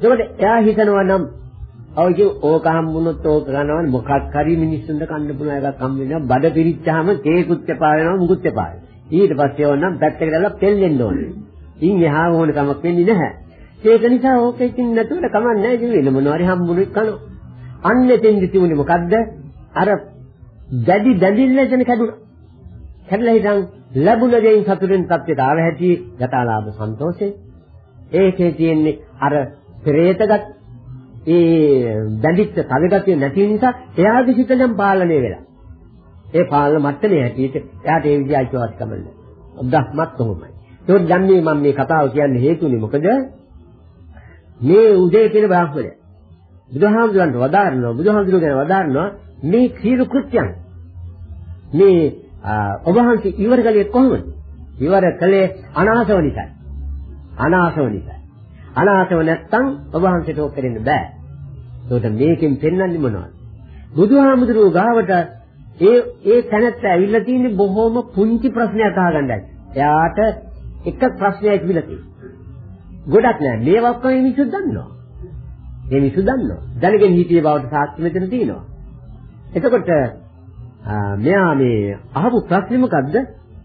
එතකොට එයා හිතනවා නම් ඔය ඕක හම්බුනොත් ඕක ගන්නවා මොකක් හරි මිනිස්සුන්ට කන්න පුළුවන් එකක් හම්බ වෙනවා බඩ පිරිච්චාම කේකුත් එපා වෙනවා මුකුත් එපා ඊට පස්සේ ඕනම් පැත්තකට දාලා තෙල්ලෙන්න ඕනේ. ඉන් එහා ඕන කමක් වෙන්නේ නැහැ. ඒක නිසා ඕක ඉතින් නැතුව කමක් නැහැ කිව්වේ වෙන මොනවා හරි හම්බුනේ කනවා. අන්න එතෙන්දි තිබුණේ මොකද්ද? අර දැඩි දැඳිල්ල එතන කැඩුනා. කැඩලා හිටන් ලැබුණ දෙයින් සතුටෙන් තත්ත්වයට ආව හැටි යථාලාභ සන්තෝෂේ. ඒකේ තියෙන්නේ අර පෙරේතගත ඒ බැඳිච්ච තවගතිය නැති නිසා එයාගේ සිත නම් පාලනය වෙලා. ඒ පාලන මට්ටමේ හැටියට එයාට ඒ විදිහයි අයිතිවාසිකම නැහැ. බ්‍රහ්මත් කොහොමයි. ඒක දැන් මේ මම මේ කතාව කියන්නේ හේතුනේ මොකද? මේ උදේ කියන බ්‍රහ්මණය. බුදුහාමුදුරන්ට වදාරනවා බුදුහාමුදුරුවෝ ගැන වදාරනවා මේ සීල කෘත්‍යයන් මේ ඔබ වහන්සේ ඉවර කළේ කොහොමද? ඉවර කළේ අනාසව නිසා. අනාසව නිසා. අනාසව නැත්තම් ඔබ වහන්සේට ඔක් කරන්න බෑ. ඒකට මේකෙන් පෙන්වන්නේ මොනවද? බුදුහාමුදුරුවෝ ගාවට ඒ ඒ තැනත්ත ඇවිල්ලා තියෙන්නේ බොහොම පුංචි ප්‍රශ්නයක් අහගන්නයි. එයාට එක ප්‍රශ්නයක් විලා තියෙනවා. ගොඩක් නෑ. මේ ඔක්කොම මිනිස්සු දන්නවා. මේ මිනිස්සු දන්නවා. දැනගෙන හිටියේ බවට සාක්ෂි මෙතන තියෙනවා. එතකොට මෙයා මේ අහපු ප්‍රශ්නේ මොකද්ද?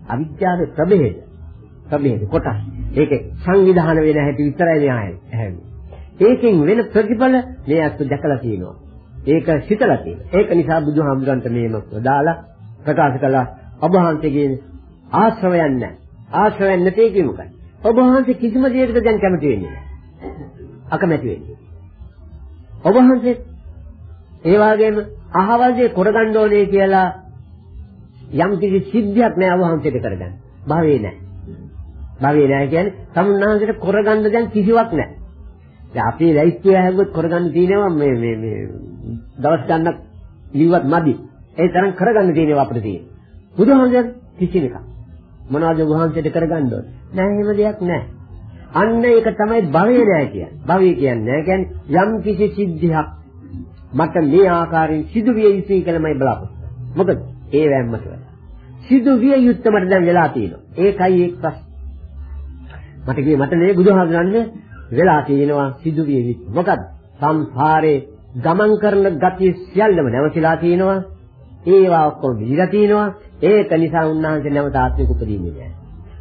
අවිද්‍යාවේ ප්‍රභේද. ප්‍රභේද කොටස්. ඒකේ සංවිධාන වෙන හැටි විතරයි මෙයා ඇහැන්නේ. ඒකෙන් වෙන ප්‍රතිඵල මේ අත් දැකලා තියෙනවා. ඒක සිතලා තියෙනවා. ඒක නිසා බුදුහාමුදුරන්ට මේම දාලා ප්‍රකාශ කළා ඔබ වහන්සේගේ ආශ්‍රවයන් නැහැ. ආශ්‍රවයන් නැtei කිය මොකක්ද? ඔබ වහන්සේ කිසිම දෙයකට දැන් කැමති වෙන්නේ නැහැ. අකමැති වෙන්නේ. ඔබ වහන්සේ ඒ වගේම අහවල් දේ කරගන්න ඕනේ කියලා යම් කිසි සිද්ධියක් නෑ ඔබ වහන්සේට කරගන්න. භාවේ නෑ. භාවේ නෑ කියන්නේ සමුන්නාන්සේට කරගන්න දැන් කිසිවක් නෑ. දැන් අපේ ලයිස්තුව හැංගුවොත් කරගන්න තියෙනවා මේ මේ මේ දවස් ගන්නක් ඉලිවත් මදි. ඒ තරම් කරගන්න තියෙනවා අපිට තියෙන්නේ. බුදුහාමුදුරන් කිසිම එකක්. මොනවද වහන්සේට කරගන්න ඕනේ? නෑ එහෙම දෙයක් නෑ. අන්න ඒක තමයි භවය නෑ කියන්නේ. භවය කියන්නේ කියන්නේ යම් කිසි සිද්ධියක් මට මේ ආකාරයෙන් සිදු විය යුතුයි කියලාමයි බලාපොරොත්තු. මොකද ඒ වැම්මට සිදු විය යුත්තේ මට දැන් වෙලා තියෙනවා. ඒකයි එක් ප්‍රශ්න. මට කියේ මට නේ බුදුහාමුදුරන්නේ වෙලා තියෙනවා සිදු විය යුත්තේ. මොකද සංසාරේ ගමන් කරන ගතිය සියල්ලම නැවතිලා තියෙනවා. ඒවා ඔක්කොම විදිලා තියෙනවා. ඒක නිසා උන්වහන්සේ නැවත ආත්මික උපදින්නේ නැහැ.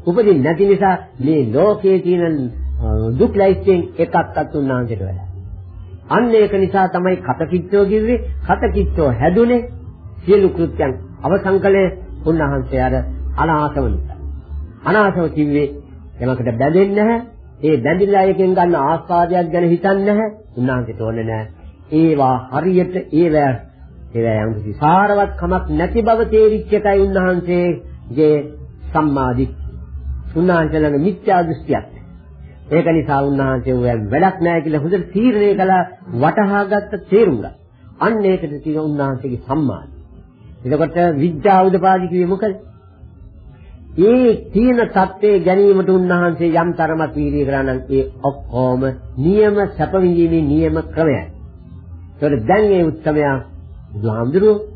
උපදින්නේ නැති නිසා මේ ලෝකයේ තියෙන දුක් ලයිස්ටෙන් එකක්වත් උන්වහන්සේට වැඩ. අන්න ඒක නිසා තමයි කතකිච්චෝ කිව්වේ කතකිච්චෝ හැදුනේ සියලු කෘත්‍යයන් අවසන් කළේ උන්වහන්සේ අර අනාසව නිසා. අනාසව කිව්වේ යමකට බැඳෙන්නේ නැහැ. ඒ බැඳිලා එකෙන් ගන්න ආස්වාදයක් ගැන හිතන්නේ නැහැ. උන්වහන්සේට ඕනේ නැහැ. ඒවා හරියට ඒවා ඒවා යම් කිසි සාරවත් කමක් නැති බව තේරිච්ච එකයි උන්වහන්සේගේ සම්මාදි. උන්වහන්සේලගේ මිත්‍යා දෘෂ්ටියක්. ඒක නිසා උන්වහන්සේ වැඩක් නැහැ කියලා හොඳට තීරණය කළා වටහාගත්ත තේරුම් ගන්න. අන්න ඒකට තියෙන උන්වහන්සේගේ සම්මාදි. එතකොට විද්‍යා උදපාදි කිව්වේ මොකද? ඒ තීන தත්ත්වයේ ගැනීමට උන්වහන්සේ යම් තරමක් වීර්ය කරා නම් ඒ ඔක්කොම නියම සැප විඳීමේ නියම ක්‍රමයයි. ඒකට දැන් ඒ උත්සමයා බුදුහාමුදුරුවෝ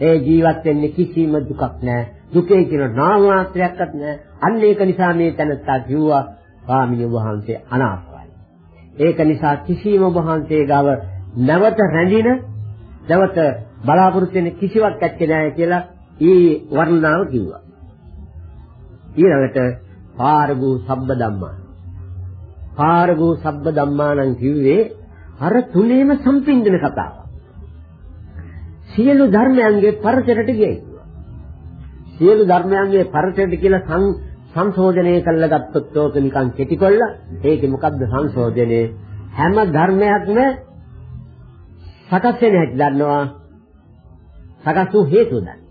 ඒ ජීවත් වෙන්නේ කිසිම දුකක් නැහැ. දුකේ කියන නාම මාත්‍රයක්වත් නැහැ. අන්න ඒක නිසා මේ තැනත්තා කිව්වා ස්වාමීන් වහන්සේ අනාථයි. ඒක නිසා කිසිම වහන්සේ ගාව නැවත රැඳින නැවත බලාපොරොත්තු වෙන කිසිවක් ඇත්තේ නැහැ කියලා ඊ වර්ණනාව කිව්වා. ඊළඟට පාරගු සබ්බ ධම්මා. පාරගු සබ්බ ධම්මා නම් කිව්වේ අර තුනේම සම්පින්දන කතාව. සියලු ධර්මයන්ගේ පරතරට ගියයි. සියලු ධර්මයන්ගේ පරතරට කියලා සංශෝධනය කළා ගත්තොත් ඕක නිකන් කෙටි කොල්ල. ඒකේ මොකද්ද සංශෝධනය? හැම ධර්මයක්ම සකස් වෙන හැටි දන්නවා. සකස් වූ හේතුව දන්නවා.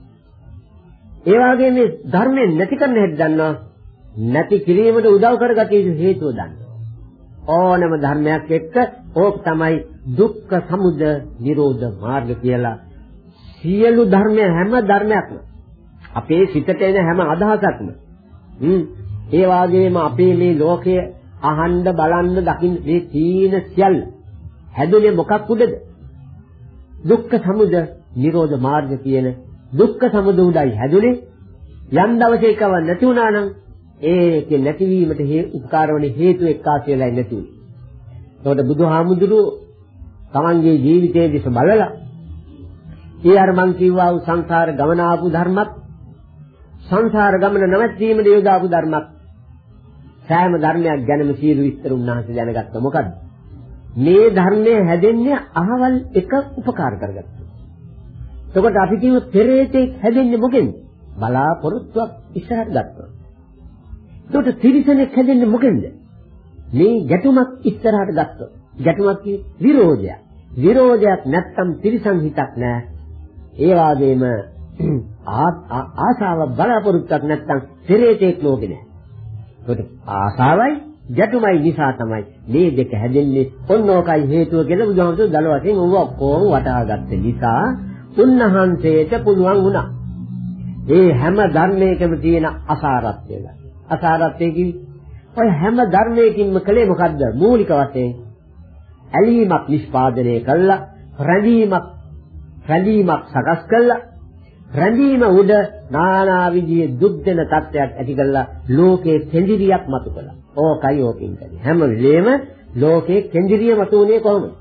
ඒ වගේම මේ ධර්මයෙන් නැති කරන්න හැටි දන්නවා. නැති කිරීමට උදව් කරගත යුතු හේතුව දන්නවා. ඕනම ධර්මයක් එක්ක ඕක තමයි දුක්ඛ සමුදය නිරෝධ මාර්ග කියලා සියලු ධර්ම හැම ධර්මයක්ම අපේ සිතට එන හැම අදහසක්ම හ්ම් ඒ වගේම අපේ මේ ලෝකය අහන්න බලන්න දකින්න මේ තීන සියල්ල හැදුනේ මොකක් උඩද දුක්ඛ සමුදය නිරෝධ මාර්ග කියන දුක්ඛ සමුදය උඩයි හැදුනේ යම් දවසේකව නැති වුණා නම් ඒකේ නැතිවීමට හේ උපකාර වන හේතු එක්කාසු වෙලා නැති උනේ. ඒකට බුදුහාමුදුරුවෝ තමන්ගේ ජීවිතයේ දිස බලලා ඒ අර මං කිව්වා වූ සංසාර ගමන ආපු ධර්මත් සංසාර ගමන නැවැත්වීමට යොදාපු ධර්මත් සෑම ධර්මයක් ගැනම සියලු විස්තර උන්වහන්සේ දැනගත්තා. මොකද්ද? මේ ධර්මයේ හැදෙන්නේ අහවල් එක උපකාර කරගත්තා. එතකොට අපි කියමු පෙරේතෙක් හැදෙන්නේ මොකෙන්ද? බලාපොරොත්තුවක් ඉස්සරහට ගත්තා. එතකොට තිරිසනෙක් හැදෙන්නේ මොකෙන්ද? මේ ගැටුමක් ඉස්සරහට ගත්තා. ගැටුමක් කියන්නේ විරෝධයක්. විරෝධයක් නැත්තම් තිරිසන් හිතක් නැහැ. ඒ වගේම ආසාව බලාපොරොත්තුක් නැත්තම් පෙරේතෙක් ලෝකේ නැහැ. ඒකට ආසාවයි ගැටුමයි නිසා තමයි මේ දෙක හැදෙන්නේ. ඔන්නෝකයි හේතුව කියලා බුදුහාමුදුරුවෝ දල වශයෙන් ඔව ඔක්කොම වටහාගත්ත නිසා උන්වහන්සේට පුළුවන් වුණා. ඒ හැම ධර්මයකම තියෙන අසාරත්වය. අසාරත්වය කිව්වේ ඔය හැම ධර්මයකින්ම කලේ මොකද්ද? මූලික වශයෙන් ඇලීමක් නිෂ්පාදනය කළා, රැඳීමක් රැඳීමක් සකස් කළා රැඳීම උඩ নানা විදිහේ දුක් දෙන තත්ත්වයක් ඇති කළා ලෝකේ කෙඳිරියක් මතු කළා. ඕකයි ඕකින් කියන්නේ. හැම වෙලේම ලෝකේ කෙඳිරිය මතු උනේ කොහොමද?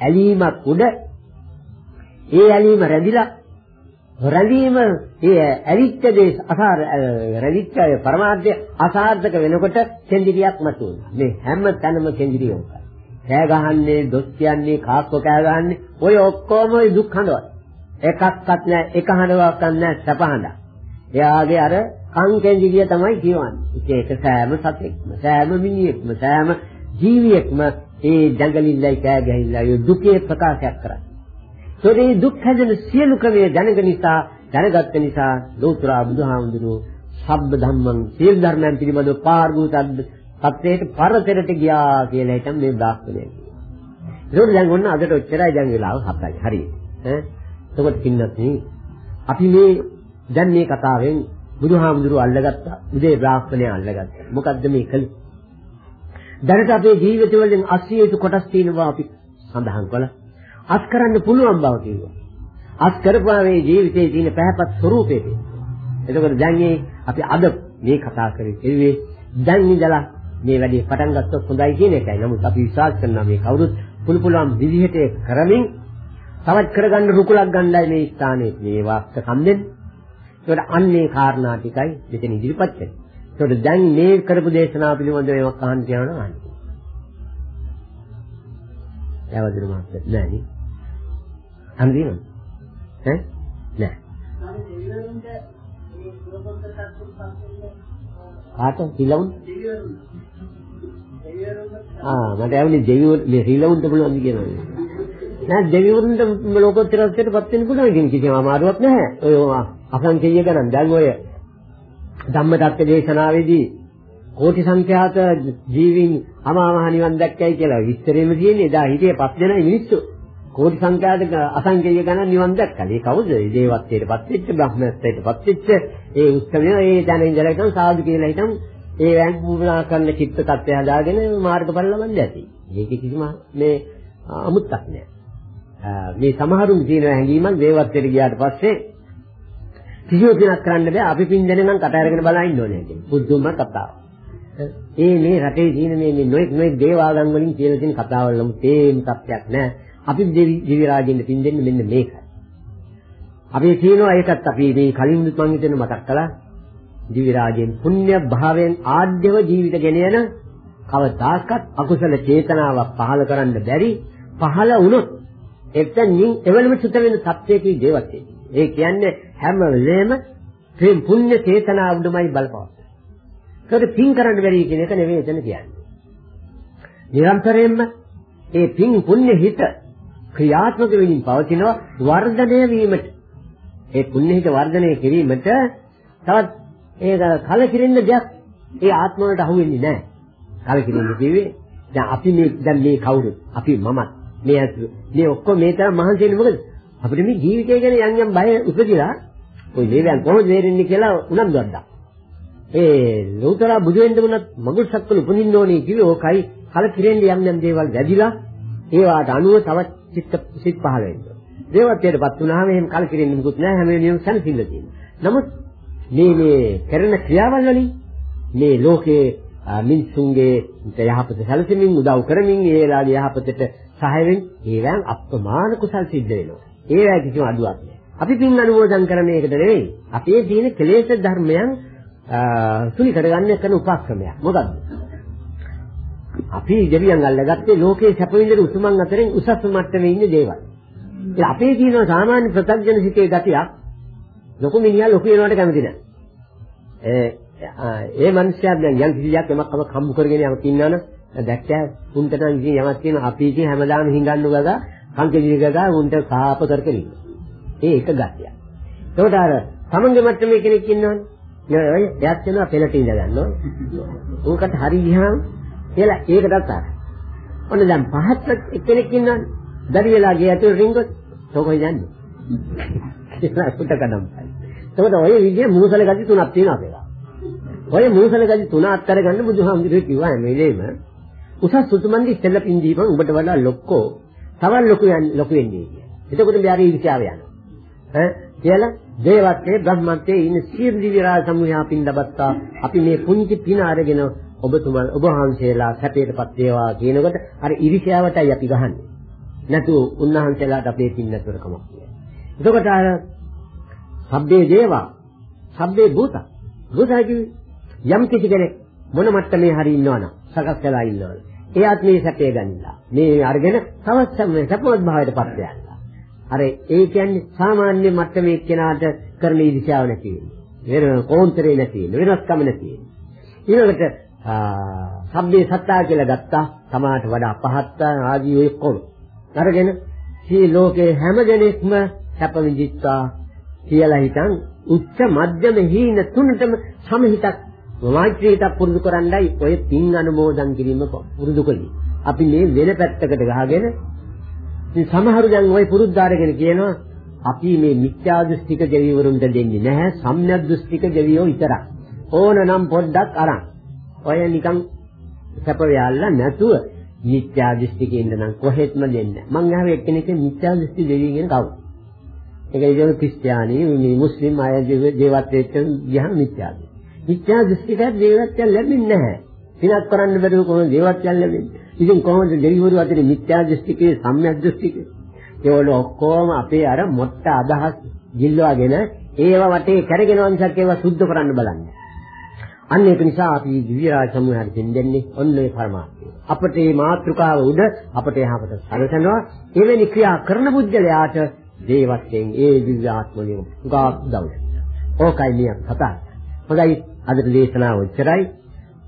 ඇලීමක් උඩ ඒ ඇලීම රැඳිලා රැඳීම ඒ ඇලිච්ච දේ අසාර රැඳිච්ච පරමාර්ථය අසාර්ථක වෙනකොට කෙඳිරියක් මතු වෙනවා. මේ හැම තැනම කෙඳිරිය උකයි. කෑ ගහන්නේ, දොස් කියන්නේ, කාක්කෝ කෑ ගහන්නේ, ඔය ඔක්කොම දුක් හඬවල්. එකක්වත් නැහැ, එක හඬවක් නැහැ, සැප හඬ. එයාගේ අර කංකෙන්ජිය තමයි කියවන්නේ. ඒක සෑම සතෙක්ම, සෑම මිනිහෙක්ම, සෑම ජීවියෙක්ම ඒ දඟලිල්ලයි කෑ ගැහිල්ලයි දුකේ ප්‍රකාශයක් කරන්නේ. ඒ දුක් හැදෙන සියලු ක්‍රමයේ දැනග නිසා දැනගත්ත නිසා ලෝතර බුදුහාමුදුරුවෝ සබ්බ ධම්මං සියලු ධර්මයන් පිළිබඳව පාරගූත තත්ත්වයට පරතරට ගියා කියලා හිතන් මේ බ්‍රාහ්මණය කියනවා. ඒකෝට දැන් ඔන්න අදට ඔච්චරයි දැන් වෙලාව හතයි. හරියට. ඈ එතකොට පින්නත් අපි මේ දැන් මේ කතාවෙන් බුදුහාමුදුරුවෝ අල්ලගත්තා. උදේ බ්‍රාහ්මණය අල්ලගත්තා. මොකද්ද මේ කළේ? දැනට අපේ ජීවිතවලින් අස්සිය යුතු කොටස් තියෙනවා අපි සඳහන් කළා. අස් කරන්න පුළුවන් බව කිව්වා. අස් කරපුවා මේ ජීවිතයේ තියෙන පැහැපත් ස්වરૂපේ. එතකොට දැන් මේ අපි අද මේ කතා කරේ කිව්වේ දැන් ඉඳලා මේ වැඩේ පටන් ගත්තොත් හොඳයි කියන එකයි. නමුත් අපි විශ්වාස කරනවා මේ කවුරුත් පුළු පුළුවන් විදිහට කරමින් තවත් කරගන්න රුකුලක් ගන්නයි මේ ස්ථානයේ මේ වාස්ත සම්දෙන්න. ඒකට අන්නේ කාරණා ටිකයි මෙතන ඉදිරිපත් වෙන්නේ. ඒකට දැන් මේ කරපු දේශනාව පිළිබඳව ඒවක් අහන්න කියනවා අහන්න. යවදින මාත්‍ය නෑ නේ. අහන්න දිනන. ඈ? නෑ. කාට සිලවුන්? ආ මට ඇවිල්ලි දෙවියෝ මේ සිලවුන්ට පුළුවන් කියනවා. නෑ දෙවිවරුන්ට ලෝකෝත්තරත්වයටපත් වෙන්න පුළුවන් ඉතින් කිසිම අමාරුවක් නැහැ. ඔය අසංකේය ගණන් දැන් ඔය ධම්මදත්ත දේශනාවේදී කෝටි සංඛ්‍යාත ජීවීන් අමාමහ නිවන් දැක්කයි කියලා විස්තරෙම තියෙන්නේ. එදා හිටියේ පස් දෙනයි මිනිස්සු. කෝටි සංඛ්‍යාත අසංකේය ගණන් නිවන් දැක්කා. ඒ කවුද? ඒ දේවත්වයටපත් වෙච්ච බ්‍රහ්මත්වයටපත් වෙච්ච ඒ උත්සවය ඒ දැන ඉඳලා හිටන් සාදු කියලා හිටන් ඒ වෑන් පූර්ණා කරන චිත්ත tattය හදාගෙන මාර්ගඵල ලබන්න ඇති. මේක කිසිම මේ අමුත්තක් නෑ. මේ සමහරුන් කියන හැඟීමක් දේවත්වයට ගියාට පස්සේ කිසිම කෙනෙක් කරන්න බෑ අපි පින්දෙනේ නම් කට අරගෙන බලන් ඉන්න ඕනේ කියන්නේ. බුද්ධුම කතාව. ඒ මේ රටේ තියෙන මේ මේ නොඑක් නොඑක් දේවාලම් වලින් කියලා තියෙන කතාවල නම් තේම තත්යක් නෑ. අපි දිවි රාජෙන්න පින්දෙන්න මෙන්න මේකයි. අපි කියනවා ඒකත් අපි මේ කලින් මම හිතෙන මතක් කළා. දිවි රාජෙන් පුණ්‍ය භාවයෙන් ආද්‍යව ජීවිත ගෙන යන කවදාකත් අකුසල චේතනාවක් පහළ කරන්න බැරි පහළ වුණොත් එතනින් එවලම සුත වෙන සත්‍යයේ දේවත්වයේ. ඒ කියන්නේ හැම වෙලේම ප්‍රේම පුණ්‍ය චේතනා උඩමයි බලපවත්. ඒකට පින් කරන්න බැරි කියන එක නෙවෙයි එතන කියන්නේ. නිරන්තරයෙන්ම ඒ පින් පුණ්‍ය හිත ක්‍රියාත්මක වෙමින් පවතිනවා වර්ධනය වීමට. ඒ පුණ්‍ය හිත වර්ධනය කිරීමට තවත් ඒක කලකිරෙන්න දෙයක් ඒ ආත්ම වලට අහු වෙන්නේ නැහැ. කලකිරෙන්න කිව්වේ දැන් අපි මේ දැන් මේ කවුරුත් අපි මමත් මේ අතු මේ ඔක්කොම මේ තරම් මහන්සි වෙන්නේ මොකද අපිට මේ ජීවිතය ගැන යම් යම් බය උපදිලා ওই මේවෙන් කොහොමද වෙරෙන්නේ කියලා උනන්දුවක් දා. ඒ ලෝතර බුදු වෙන්න උනත් මගුල් සක්වල උපදින්න ඕනේ කිව්වේ ඕකයි කලකිරෙන්නේ යම් යම් දේවල් වැඩිලා ඒවාට අනුව තවත් චිත්ත සිත් පහළ වෙනවා. දේවත්වයටපත් වුණාම එහෙම කලකිරෙන්නේ මුකුත් නැහැ හැම වෙලෙම සැනසෙල්ල තියෙනවා. නමුත් මේ මේ කරන ක්‍රියාවල් වලින් මේ ලෝකේ මිනිසුන්ගේ යහපත සැලසෙමින් උදව් කරමින් ඒලාගේ යහපතට සහායෙන් ඒවෙන් අප්‍රමාණ කුසල් සිද්ධ වෙනවා. ඒවැ කිසිම අඩුවක් නෑ. අපි පින් අනුමෝදන් කරන එකට නෙවෙයි. අපේ තියෙන කෙලෙස් ධර්මයන් සුලි කරගන්න කරන උපක්‍රමයක්. මොකද්ද? අපි දෙවියන් අල්ලගත්තේ ලෝකේ සැප විඳින උතුමන් අතරින් උසස් මට්ටමේ ඉන්න දේවල්. ඒ අපේ තියෙන සාමාන්‍ය ප්‍රත්‍යඥ සිතේ ගතියක් ලොකු මිනිහා ලොකු වෙනවට කැමති නැහැ. ඒ ඒ මනුස්සයා දැන් යම් කිසියක් යමක් හම්බ කරගෙන යමක් ඉන්නවනම් දැක්කා උන්ට නම් ඉතින් යමක් තියෙන අපි ඉතින් හැමදාම හිඟන්නු ගගා කංකෙලි ගගා උන්ට සාප කරකෙලි. ඒ එක ගැතිය. ඒකට අර තමන්ගේ මට්ටමේ කෙනෙක් ඉන්නවනේ. ඔය එයාත් වෙනවා පෙළට ඉඳ ගන්නවා. ඌකට හරි ගියාම කියලා ඒකටත් අර. ඔන්න දැන් පහත් එක්කෙනෙක් ඉන්නවනේ. දරි වෙලා ගිය ඇතුළේ රින්ගොත් තෝකයි යන්නේ. කියලා පුට කඩම්. ඒකට ඔය විදිහේ මූසල ගති තුනක් තියෙනවා අපේලා. ඔය මූසල ගති තුන අත්තර ගන්න බුදුහාමුදුරුවෝ කිව්වා හැම වෙලේම උසස් සුතුමන්ගේ ඉස්සෙල්ල පින් දීපන් උඹට වඩා ලොක්කෝ තවන් ලොකු ලොකු වෙන්නේ කියලා. එතකොට මෙයාට ඊර්ෂ්‍යාව යනවා. ඈ කියලා දේවත්වයේ බ්‍රහ්මත්වයේ ඉන්න සියලු දිව්‍ය රාජ සමූහයා පින් ලබත්තා අපි මේ පුංචි පින අරගෙන ඔබතුමා ඔබ වහන්සේලා සැපයටපත් වේවා කියනකොට අර ඊර්ෂ්‍යාවටයි අපි ගහන්නේ. නැතු උන්වහන්සේලාට අපේ පින් නැතුව කමක් නෑ. එතකොට අර සබ්බේ දේවා සබ්බේ භූත භූතයි යම් කිසි කෙනෙක් මොන මට්ටමේ හරි ඉන්නවනම් සකස් වෙලා ඉන්නවනම් එයාත් මේ සැපේ ගන්නලා. මේ අරගෙන තවත් සැපවත් භාවයට පත් වෙනවා. අර ඒ කියන්නේ සාමාන්‍ය මට්ටමේ කෙනාට කරන ඉදිශාව නැති වෙන්නේ. වෙන කෝන්තරේ නැති වෙන්නේ. වෙනස්කම නැති වෙන්නේ. ඊළඟට සබ්බේ සත්තා කියලා ගත්තා. තමාට වඩා පහත් ආදී ඔය කොම. අරගෙන මේ ලෝකේ හැම දෙනෙක්ම සැප විඳිත්වා කියලා හිතන් උච්ච මධ්‍යම හීන තුනටම සමහිතක් මෛත්‍රීට පුරුදු කරන්නයි ඔය පින් අනුමෝදන් කිරීම පුරුදු කළේ. අපි මේ වෙන පැත්තකට ගහගෙන ඉතින් සමහරු දැන් ওই පුරුද්ද අරගෙන කියනවා අපි මේ මිත්‍යා දෘෂ්ටික දෙවිවරුන්ට දෙන්නේ නැහැ සම්‍යක් දෘෂ්ටික දෙවියෝ විතරක්. ඕනනම් පොඩ්ඩක් අරන්. ඔය නිකන් සැප වේල්ලා නැතුව මිත්‍යා දෘෂ්ටිකෙන්ද නම් කොහෙත්ම දෙන්නේ නැහැ. මං අහුවේ එක්කෙනෙක් මිත්‍යා දෘෂ්ටි දෙවියන් කියන කවුද? ඒක ඉතින් ක්‍රිස්තියානි මේ මුස්ලිම් අය ජීවත් වෙච්ච ගියහම මිත්‍යා දෘෂ්ටි. මිත්‍යා දෘෂ්ටිකයන් දේවත්වයන් ලැබෙන්නේ නැහැ. පිනක් කරන්න බැරුව කොහොමද දේවත්වයන් ලැබෙන්නේ? ඉතින් කොහොමද දෙවිවරු අතර මිත්‍යා දෘෂ්ටිකේ සම්‍යක් දෘෂ්ටිකේ? ඒවල ඔක්කොම අපේ අර මොට්ට අදහස් ගිල්ලවගෙන ඒව වටේ කරගෙන වංශක් ඒවා සුද්ධ කරන්න බලන්නේ. අන්න ඒක නිසා අපි දිව්‍ය රාජ සමූහයට දෙන්නේ ඔන්න ඒ පරමාර්ථය. අපට මේ මාත්‍රිකාව උඩ අපට යහපත සැලසෙනවා. එවැනි ක්‍රියා කරන බුද්ධලයාට දේවත්වයෙන් ඒ දිව්‍ය ආත්මලිය උගාක් දවස්. ඕකයි නියම කතාව. හොඳයි අද දේශනාව උච්චරයි.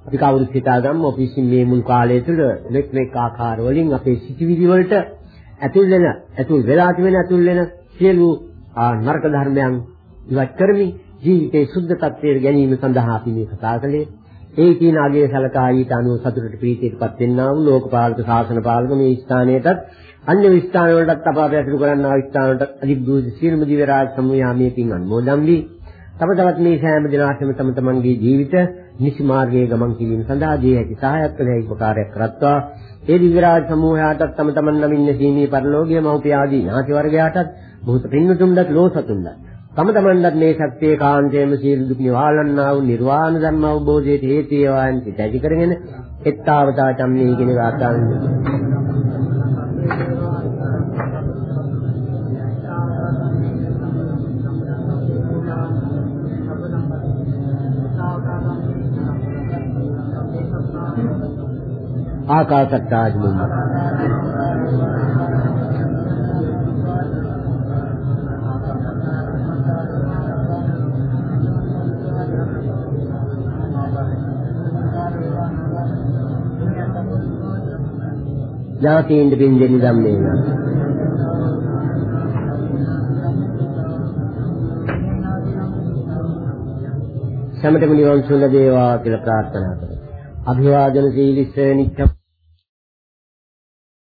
අපි කවුරුත් හිතාගමු අපි විසින් මේ මුල් කාලය තුළ මෙක් මෙක් ආකාර වලින් අපේ සිටිවිලි වලට ඇතුල් වෙන ඇතුල් වෙලා තිබෙන ඇතුල් වෙන සියලු නරක ධර්මයන් ඉවත් කරමින් ජීවිතේ සුද්ධ tattweට ගැනීම සඳහා අපි මේ කතා කළේ. ඒ කියන අගයේ සලකා ඊට අනුව සතුටට ප්‍රීතියටපත් වෙන්නා වූ ලෝකපාලක ශාසන පාලක මේ ස්ථානයටත් අන්‍ය ස්ථාන වලටත් අප අප ඇතුළු කරන්නා ස්ථාන වලට අධිබ්බූත සියලුම දිව්‍ය රාජ සමූහයාමේ පින් අනුමෝදන් වී තම තවත් මේ සෑම දිනාටම තම තමන්ගේ ජීවිත නිසි මාර්ගයේ ගමන් කිරීම සඳහා දී හැකි සහායක් කළ හැකි උපකාරයක් කරත්වා ඒ දිව්‍යරාජ සමූහයාටත් තම තමන් නමින් සීමී පරලෝකීය මෞපිය ආදී ඥාති වර්ගයාටත් මොහොත පින්නතුන්වත් ලෝසතුන්වත් තම තමන්වත් මේ සත්‍යයේ කාන්තේම සීල දුක් නිවාලන්නා වූ නිර්වාණ ධර්ම අවබෝධයට හේතු වේවාන් සිත ඇති කරගෙන එත්තාවතා චම්මේ කියන වාතාවරණය ආකාශත්තාජ් මුන්න ඥාතීන්ද පින් දෙන්න ධම්මේන සමතම නිවන් සුව ලැබේවා කියලා ප්‍රාර්ථනා කරමු. අභිවාදන සීලිස්ස නිච්ච